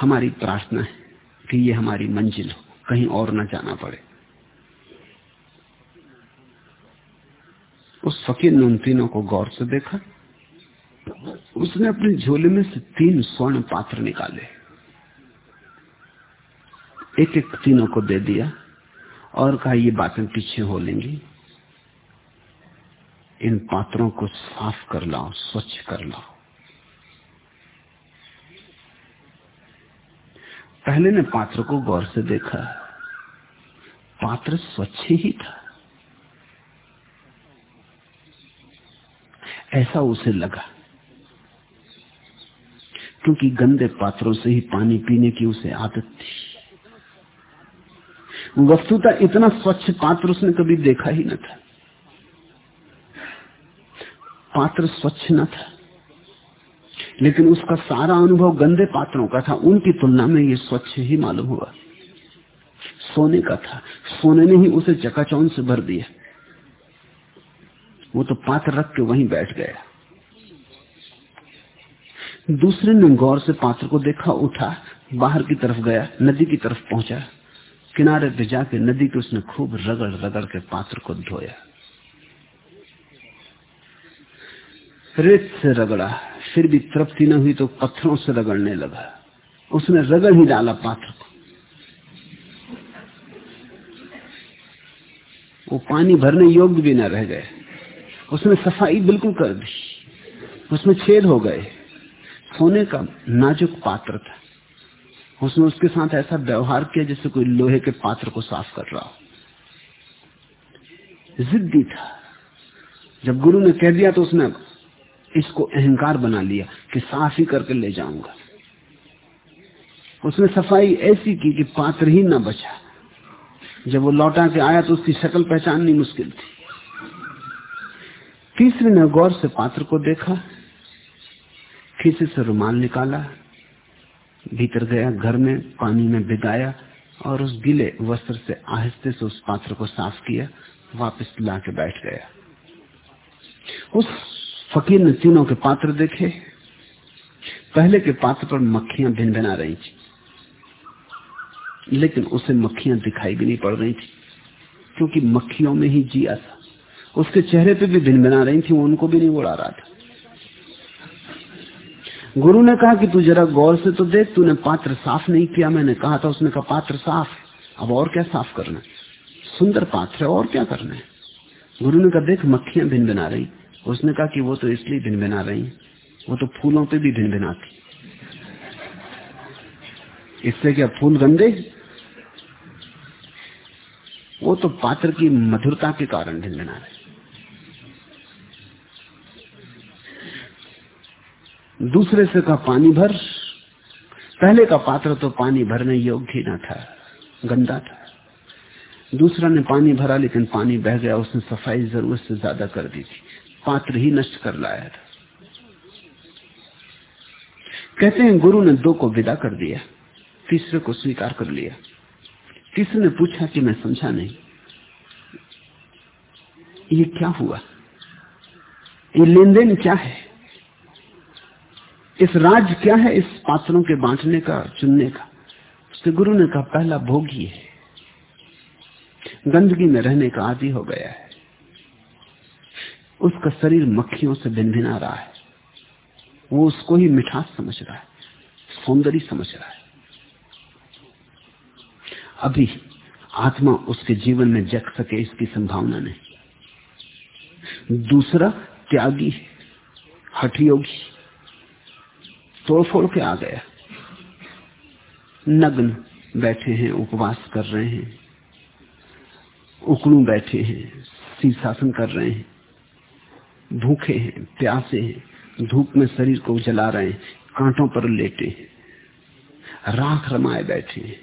हमारी प्रार्थना है कि ये हमारी मंजिल हो। कहीं और न जाना पड़े। उस फकीर ने उन तीनों को गौर से देखा। उसने अपने झोले में से तीन स्वर्ण पात्र निकाले। एक एक तीनों को दे दिया और कहा, ये बातें पीछे हो लेंगी। इन पात्रों को साफ़ कर लाओ, स्वच्छ कर लाओ। पहले ने पात्र को गौर से देखा। पात्र स्वच्छ ही था। ऐसा उसे लगा। क्योंकि गंदे पात्रों से ही पानी पीने की उसे आदत थी। वस्तुतः इतना स्वच्छ पात्र उसने कभी देखा ही न था। पात्र स्वच्छ न था। लेकिन उसका सारा अनुभव गंदे पात्रों का था। उनकी तुलना में ये स्वच्छ ही मालूम हुआ। सोने का था। सोने ने ही उसे चकाचौन से भर दिया। वो तो पात्र रख के वहीं बैठ गया। दूसरे ने गौर से पात्र को देखा, उठा, बाहर की तरफ़ गया, नदी की तरफ़ पहुँचा। किनारे पे जाके नदी के उसने खूब रगड़ रगड़ के पात्र को धोया। रेत से रगड़ा, फिर भी तृप्ति न हुई तो पत्थरों से रगड़ने लगा। उसने रगड़ ही डाला पात्र को। वो पानी भरने योग्य भी न रह गए। उसने सफ़ाई बिल्कुल कर दी। उसमें छेद हो गए। सोने का नाजुक पात्र था। उसने उसके साथ ऐसा व्यवहार किया जैसे कोई लोहे के पात्र को साफ़ कर रहा हो। जिद्दी था। जब गुरु ने कह दिया तो उसने इसको अहंकार बना लिया कि साफ़ ही करके ले जाऊँगा। उसने सफ़ाई ऐसी की कि पात्र ही ना बचा। जब वो लौटा के आया तो उसकी शक्ल पहचाननी मुश्किल थी। तीसरे ने गौर से पात्र को देखा खीसे से रुमाल निकाला, भीतर गया, घर में पानी में भिगाया और उस गीले वस्त्र से आहिस्ते से उस पात्र को साफ़ किया, वापस ला के बैठ गया। उस फकीर ने तीनों के पात्र देखे। पहले के पात्र पर मक्खियाँ भिन भिना रही थी। लेकिन उसे मक्खियाँ दिखाई भी नहीं पड़ रही थी, क्योंकि मक्खियों में ही जिया था। उसके चेहरे पे भी भिन भिना रही थी उनको भी नहीं उड़ा रहा था। गुरु ने कहा कि तू जरा गौर से तो देख, तूने पात्र साफ़ नहीं किया। मैंने कहा था, उसने कहा, पात्र साफ़ अब और क्या साफ़ करना सुंदर पात्र है, और क्या करना है? गुरु ने कहा, देख, मक्खियाँ भिन भिना रही। उसने कहा कि वो तो इसलिए भिन भिना रही वो तो फूलों पे भी भिन भिनाती इससे क्या फूल गंदे वो तो पात्र की मधुरता के कारण भिन भिना रहे दूसरे से कहा, पानी भर। पहले का पात्र तो पानी भरने योग्य ही न था, गंदा था। दूसरा ने, पानी भरा, लेकिन पानी बह गया, उसने सफ़ाई ज़रूरत से ज़्यादा कर दी थी। पात्र ही नष्ट कर लाया था। कहते हैं, गुरु ने दो को विदा कर दिया, तीसरे को स्वीकार कर लिया। तीसरे ने पूछा कि मैं समझा नहीं। ये क्या हुआ? ये लेन देन क्या है? इस राज क्या है इस पात्रों के बांटने का, चुनने का? उसके गुरु ने कहा, पहला भोग ही। गंदगी में रहने का आदि हो गया है। उसका शरीर मक्खियों से भिन भिना रहा है। वो उसको ही मिठास समझ रहा है, सौंदर्य समझ रहा है। अभी आत्मा उसके जीवन में जग सके इसकी संभावना नहीं। दूसरा त्यागी, हठयोगी तोड़ फोड़ के आ गया। नग्न बैठे हैं, उपवास कर रहे हैं उकड़ू बैठे हैं शीर्षासन कर रहे हैं। भूखे हैं, प्यासे हैं, धूप में शरीर को जला रहे हैं, कांटों पर लेटे हैं, राख रमाए बैठे हैं,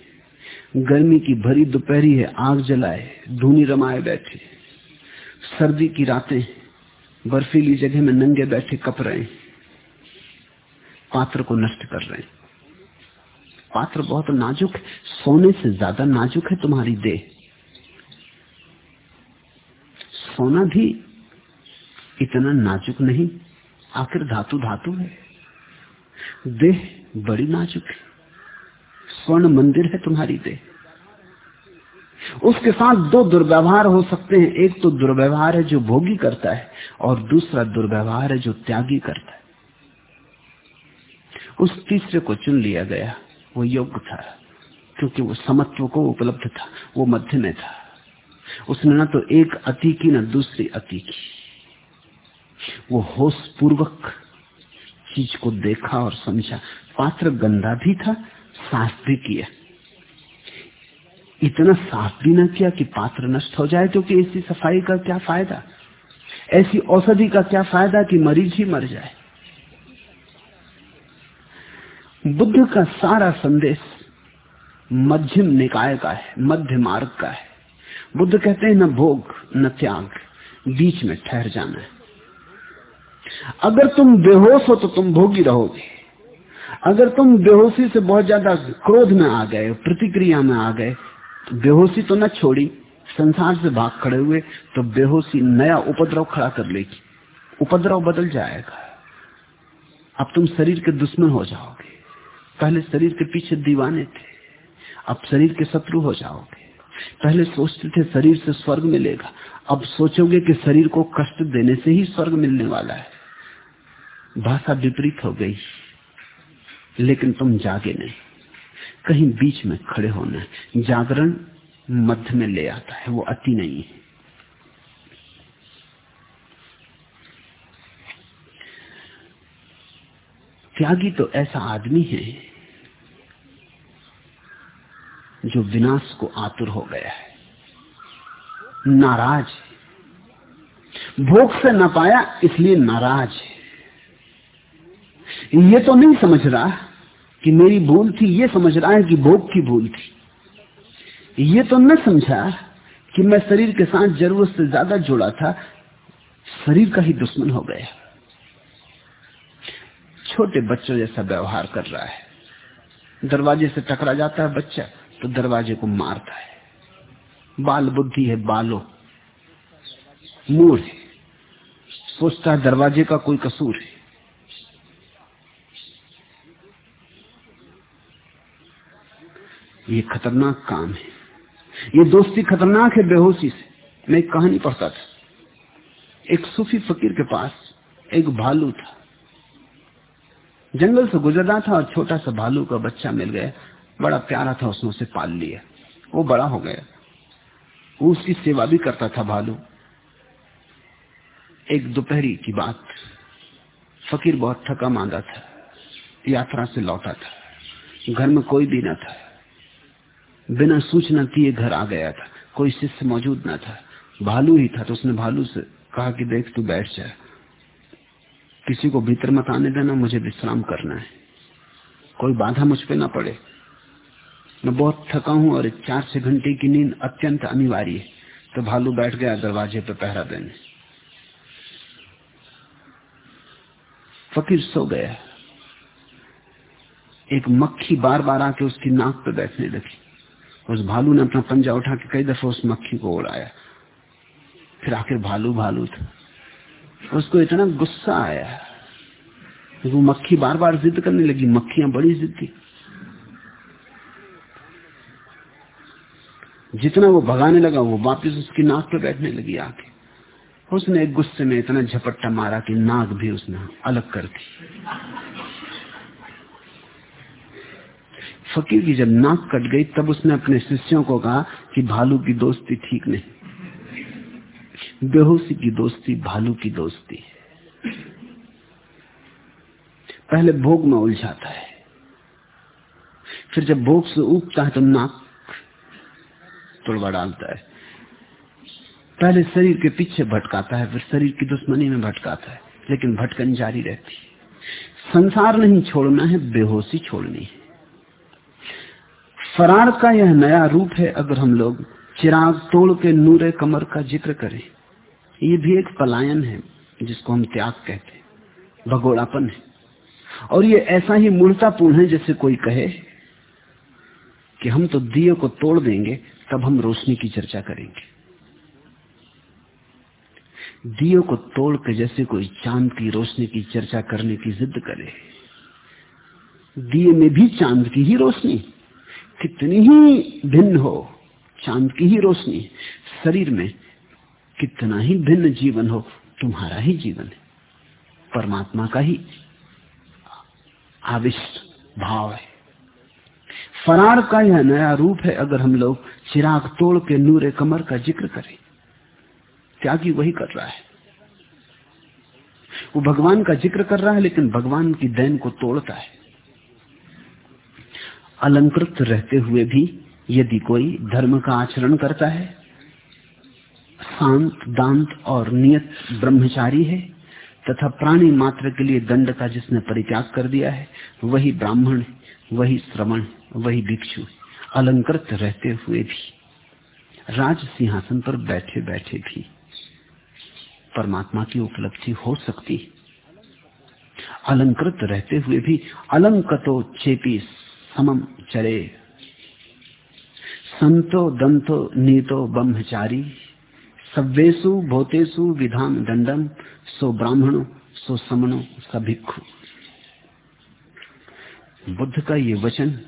गर्मी की भरी दोपहरी है, आग जलाए, धूनी रमाए बैठे सर्दी की रातें बर्फीली जगह में नंगे बैठे कप रहे पात्र को नष्ट कर रहे पात्र बहुत नाजुक है, सोने से ज़्यादा नाजुक है तुम्हारी देह। सोना भी इतना नाजुक नहीं? आखिर धातु धातु है। देह बड़ी नाजुक है। स्वर्ण मंदिर है तुम्हारी देह। उसके साथ दो दुर्व्यवहार हो सकते हैं। एक तो दुर्व्यवहार है जो भोगी करता है और दूसरा दुर्व्यवहार है जो त्यागी करता है। उस तीसरे को चुन लिया गया। वो योग्य था, क्योंकि वो समत्व को उपलब्ध था। वो मध्य में था। उसने ना तो एक अति की, ना दूसरी अति की। वो होश पूर्वक चीज़ को देखा और समझा पात्र गंदा भी था साफ़ भी किया इतना साफ़ भी ना किया कि पात्र नष्ट हो जाए, क्योंकि ऐसी सफ़ाई का क्या फ़ायदा? ऐसी औषधि का क्या फ़ायदा कि मरीज़ ही मर जाए? बुद्ध का सारा संदेश मध्यम निकाय का है, मध्य मार्ग का है। बुद्ध कहते हैं, न भोग, न त्याग, बीच में ठहर जाना है। अगर तुम बेहोश हो तो तुम भोगी रहोगे। अगर तुम बेहोशी से बहुत ज़्यादा क्रोध में आ गए, प्रतिक्रिया में आ गए तो बेहोशी तो न छोड़ी, संसार से भाग खड़े हुए तो बेहोशी नया उपद्रव खड़ा कर लेगी। उपद्रव बदल जाएगा। अब तुम शरीर के दुश्मन हो जाओगे। पहले शरीर के पीछे दीवाने थे, अब शरीर के शत्रु हो जाओगे। पहले सोचते थे शरीर से स्वर्ग मिलेगा, अब सोचोगे कि शरीर को कष्ट देने से ही स्वर्ग मिलने वाला है। भाषा विपरीत हो गई। लेकिन तुम जागे नहीं। कहीं बीच में खड़े होना, जागरण मध्य में ले आता है, वो अति नहीं है। त्यागी तो ऐसा आदमी है जो विनाश को आतुर हो गया है। नाराज़ भोग से न पाया, इसलिए नाराज़ है। ये तो नहीं समझ रहा कि मेरी भूल थी, ये समझ रहा है कि भोग की भूल थी। ये तो न समझा कि मैं शरीर के साथ ज़रूरत से ज़्यादा जुड़ा था, शरीर का ही दुश्मन हो गया। छोटे बच्चों जैसा व्यवहार कर रहा है। दरवाजे से टकरा जाता है बच्चा तो दरवाजे को मारता है। बाल बुद्धि है, बालो। मूड है। सोचता है दरवाजे का कोई कसूर है। ये खतरनाक काम है। ये दोस्ती खतरनाक है बेहोशी से। मैं एक कहानी पढ़ता था। एक सूफी फकीर के पास एक भालू था। जंगल से गुजरना था और छोटा सा भालू का बच्चा मिल गया। बड़ा प्यारा था, उसने उसे पाल लिया। वो बड़ा हो गया। वो उसकी सेवा भी करता था भालू। एक दोपहरी की बात। फकीर बहुत थका मांदा था। यात्रा से लौटा था। घर में कोई भी ना था। बिना सूचना किए घर आ गया था। कोई शिष्य मौजूद ना था। भालू ही था तो उसने भालू से कहा कि देख, तू बैठ जा। किसी को भीतर मत आने देना, मुझे विश्राम करना है। कोई बाधा मुझ पर ना पड़े। मैं बहुत थका हूँ और चार छह घंटे की नींद अत्यंत अनिवार्य है। तो भालू बैठ गया दरवाजे पर पहरा देने। फकीर सो गया। एक मक्खी बार बार आके उसकी नाक पे बैठने लगी। उस भालू ने अपना पंजा उठा के कई दफ़ा उस मक्खी को उड़ाया। फिर आखिर भालू भालू था। उसको इतना गुस्सा आया वो मक्खी बार बार जिद करने लगी। मक्खियाँ बड़ी जिद्दी जितना वो भगाने लगा, वो वापस उसकी नाक पे बैठने लगी आके। उसने एक गुस्से में इतना झपट्टा मारा कि नाक भी उसने अलग कर दी। फकीर की जब नाक कट गई, तब उसने अपने शिष्यों को कहा कि भालू की दोस्ती ठीक नहीं। बेहोशी की दोस्ती भालू की दोस्ती है। पहले भोग में उलझाता है। फिर जब भोग से उगता है तो नाक तोड़वा डालता है। पहले शरीर के पीछे भटकाता है, फिर शरीर की दुश्मनी में भटकाता है। लेकिन भटकन जारी रहती है। संसार नहीं छोड़ना है, बेहोशी छोड़नी है। फरार का यह नया रूप है अगर हम लोग चिराग तोड़ के नूरे कमर का ज़िक्र करें। ये भी एक पलायन है, जिसको हम त्याग कहते हैं। भगोड़ापन है। और ये ऐसा ही मूर्तापूर्ण है जैसे कोई कहे कि हम तो दिए को तोड़ देंगे, तब हम रोशनी की चर्चा करेंगे। दियो को तोड़ के जैसे कोई चाँद की रोशनी की चर्चा करने की जिद करे। दिए में भी चाँद की ही रोशनी। कितनी ही भिन्न हो, चाँद की ही रोशनी, शरीर में कितना ही भिन्न जीवन हो, तुम्हारा ही जीवन है। परमात्मा का ही आविष्ट भाव है। फरार का यह नया रूप है अगर हम लोग चिराग तोड़ के नूरे कमर का ज़िक्र करें। त्यागी वही कर रहा है। वो भगवान का ज़िक्र कर रहा है, लेकिन भगवान की दैन को तोड़ता है। अलंकृत रहते हुए भी यदि कोई धर्म का आचरण करता है, शांत, दांत और नियत ब्रह्मचारी है, तथा प्राणी मात्र के लिए दंड का जिसने परित्याग कर दिया है, वही ब्राह्मण, वही श्रवण, वही भिक्षु अलंकृत रहते हुए भी, राज सिंहासन पर बैठे बैठे भी परमात्मा की उपलब्धि हो सकती अलंकृत रहते हुए भी अलंकतो चेपी समम चरे। संतो दंतो नीतो ब्रह्मचारी। सव्वेशु भूतेषु विधान दंडम, सो ब्राह्मणो, सो समणो सभिक्षु बुद्ध का ये वचन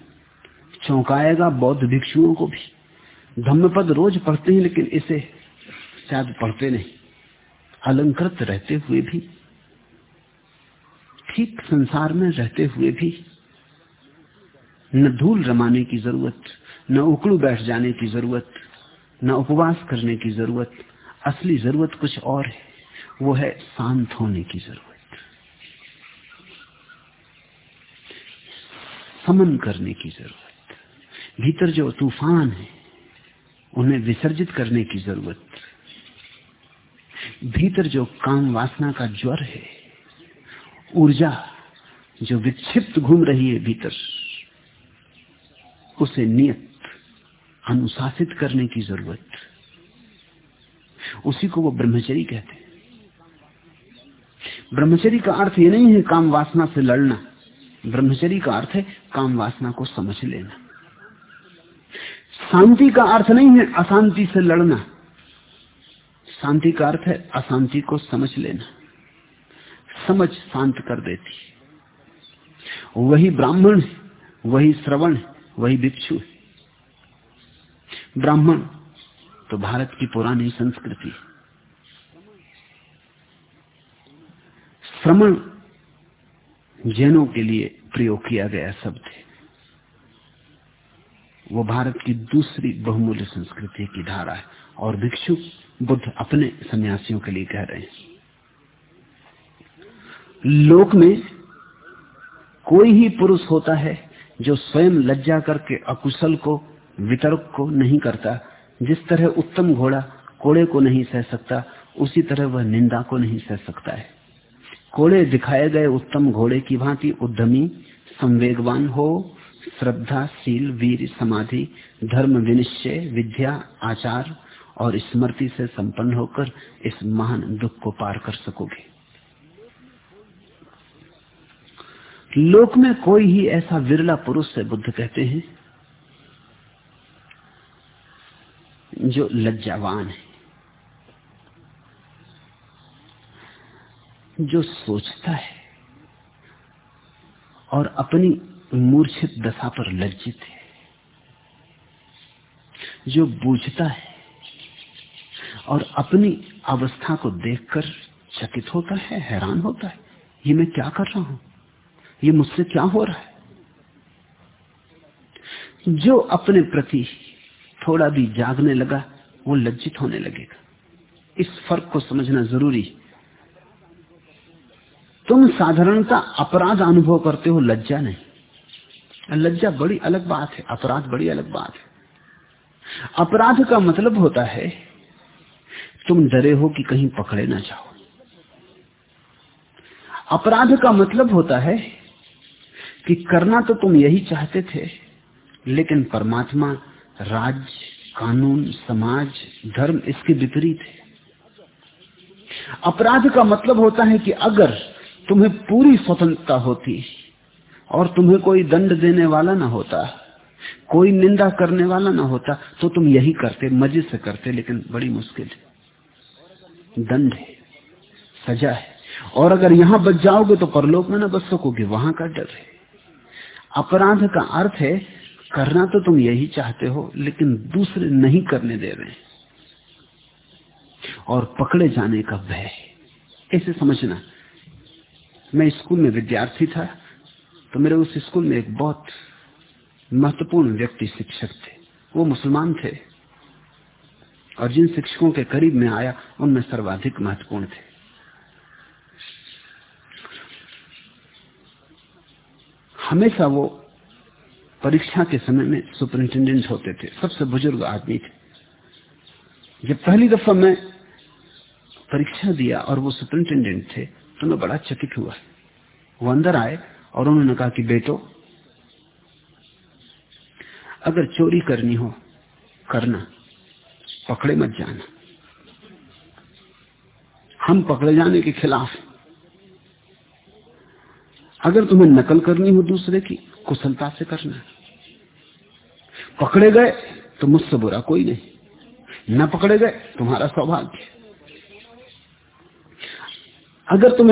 चौंकाएगा बौद्ध भिक्षुओं को भी। धम्मपद रोज पढ़ते हैं, लेकिन इसे शायद पढ़ते नहीं। अलंकृत रहते हुए भी। ठीक संसार में रहते हुए भी न धूल रमाने की ज़रूरत, न उकड़ू बैठ जाने की ज़रूरत, न उपवास करने की ज़रूरत, असली ज़रूरत कुछ और है, वो है शांत होने की ज़रूरत। समन करने की ज़रूरत, भीतर जो तूफ़ान है, उन्हें विसर्जित करने की ज़रूरत, भीतर जो काम वासना का ज्वर है, ऊर्जा जो विक्षिप्त घूम रही है भीतर। उसे नियत, अनुशासित करने की ज़रूरत। उसी को वो ब्रह्मचरी कहते हैं। ब्रह्मचरी का अर्थ ये नहीं है काम वासना से लड़ना। ब्रह्मचरी का अर्थ है काम वासना को समझ लेना। शांति का अर्थ नहीं है अशांति से लड़ना। शांति का अर्थ है अशांति को समझ लेना। समझ शांत कर देती। वही ब्राह्मण वही श्रवण वही भिक्षु है। ब्राह्मण तो भारत की पुरानी संस्कृति। श्रमण, जैनों के लिए प्रयोग किया गया शब्द है। वो भारत की दूसरी बहुमूल्य संस्कृति की धारा है, और भिक्षु, बुद्ध अपने सन्यासियों के लिए कह रहे हैं। लोक में कोई ही पुरुष होता है जो स्वयं लज्जा करके अकुशल को, वितर्क को नहीं करता, जिस तरह उत्तम घोड़ा कोड़े को नहीं सह सकता, उसी तरह वह निंदा को नहीं सह सकता है। कोड़े दिखाए गए उत्तम घोड़े की भांति उद्यमी, संवेगवान हो श्रद्धा शील वीर, समाधि, धर्म विनिश्चय, विद्या, आचार और स्मृति से संपन्न होकर इस महान दुख को पार कर सकोगे। लोक में कोई ही ऐसा विरला पुरुष है बुद्ध कहते हैं, जो लज्जावान है, जो सोचता है और अपनी मूर्छित दशा पर लज्जित है, जो बूझता है और अपनी अवस्था को देखकर चकित होता है, हैरान होता है, ये मैं क्या कर रहा हूँ? ये मुझसे क्या हो रहा है? जो अपने प्रति थोड़ा भी जागने लगा, वो लज्जित होने लगेगा। इस फ़र्क को समझना ज़रूरी तुम साधारणता अपराध अनुभव करते हो, लज्जा नहीं। लज्जा बड़ी अलग बात है, अपराध बड़ी अलग बात है। अपराध का मतलब होता है, तुम डरे हो कि कहीं पकड़े ना जाओ। अपराध का मतलब होता है कि करना तो तुम यही चाहते थे, लेकिन परमात्मा राज्य कानून, समाज, धर्म इसके विपरीत है। अपराध का मतलब होता है कि अगर तुम्हें पूरी स्वतंत्रता होती और तुम्हें कोई दंड देने वाला ना होता, कोई निंदा करने वाला ना होता तो तुम यही करते, मज़े से करते, लेकिन बड़ी मुश्किल है। दंड है, सजा है। और अगर यहाँ बच जाओगे तो परलोक में ना बच सकोगे, वहाँ का डर है। अपराध का अर्थ है, करना तो तुम यही चाहते हो, लेकिन दूसरे नहीं करने दे रहे और पकड़े जाने का भय ऐसे समझना। मैं स्कूल में विद्यार्थी था तो मेरे उस स्कूल में एक बहुत महत्वपूर्ण व्यक्ति शिक्षक थे। वो मुसलमान थे। और जिन शिक्षकों के करीब में आया, उनमें सर्वाधिक महत्वपूर्ण थे। हमेशा वो परीक्षा के समय में सुपरिंटेंडेंट होते थे। सबसे बुज़ुर्ग आदमी थे। जब पहली दफ़ा मैं परीक्षा दिया और वो सुपरिंटेंडेंट थे तो मैं बड़ा चकित हुआ। वो अंदर आए और उन्होंने कहा कि, बेटो, अगर चोरी करनी हो, करना। पकड़े मत जाना। हम पकड़े जाने के खिलाफ हैं। अगर तुम्हें नकल करनी हो दूसरे की, कुशलता से करना पकड़े गए तो मुझसे बुरा कोई नहीं। न पकड़े गए, तुम्हारा सौभाग्य। अगर तुम्हें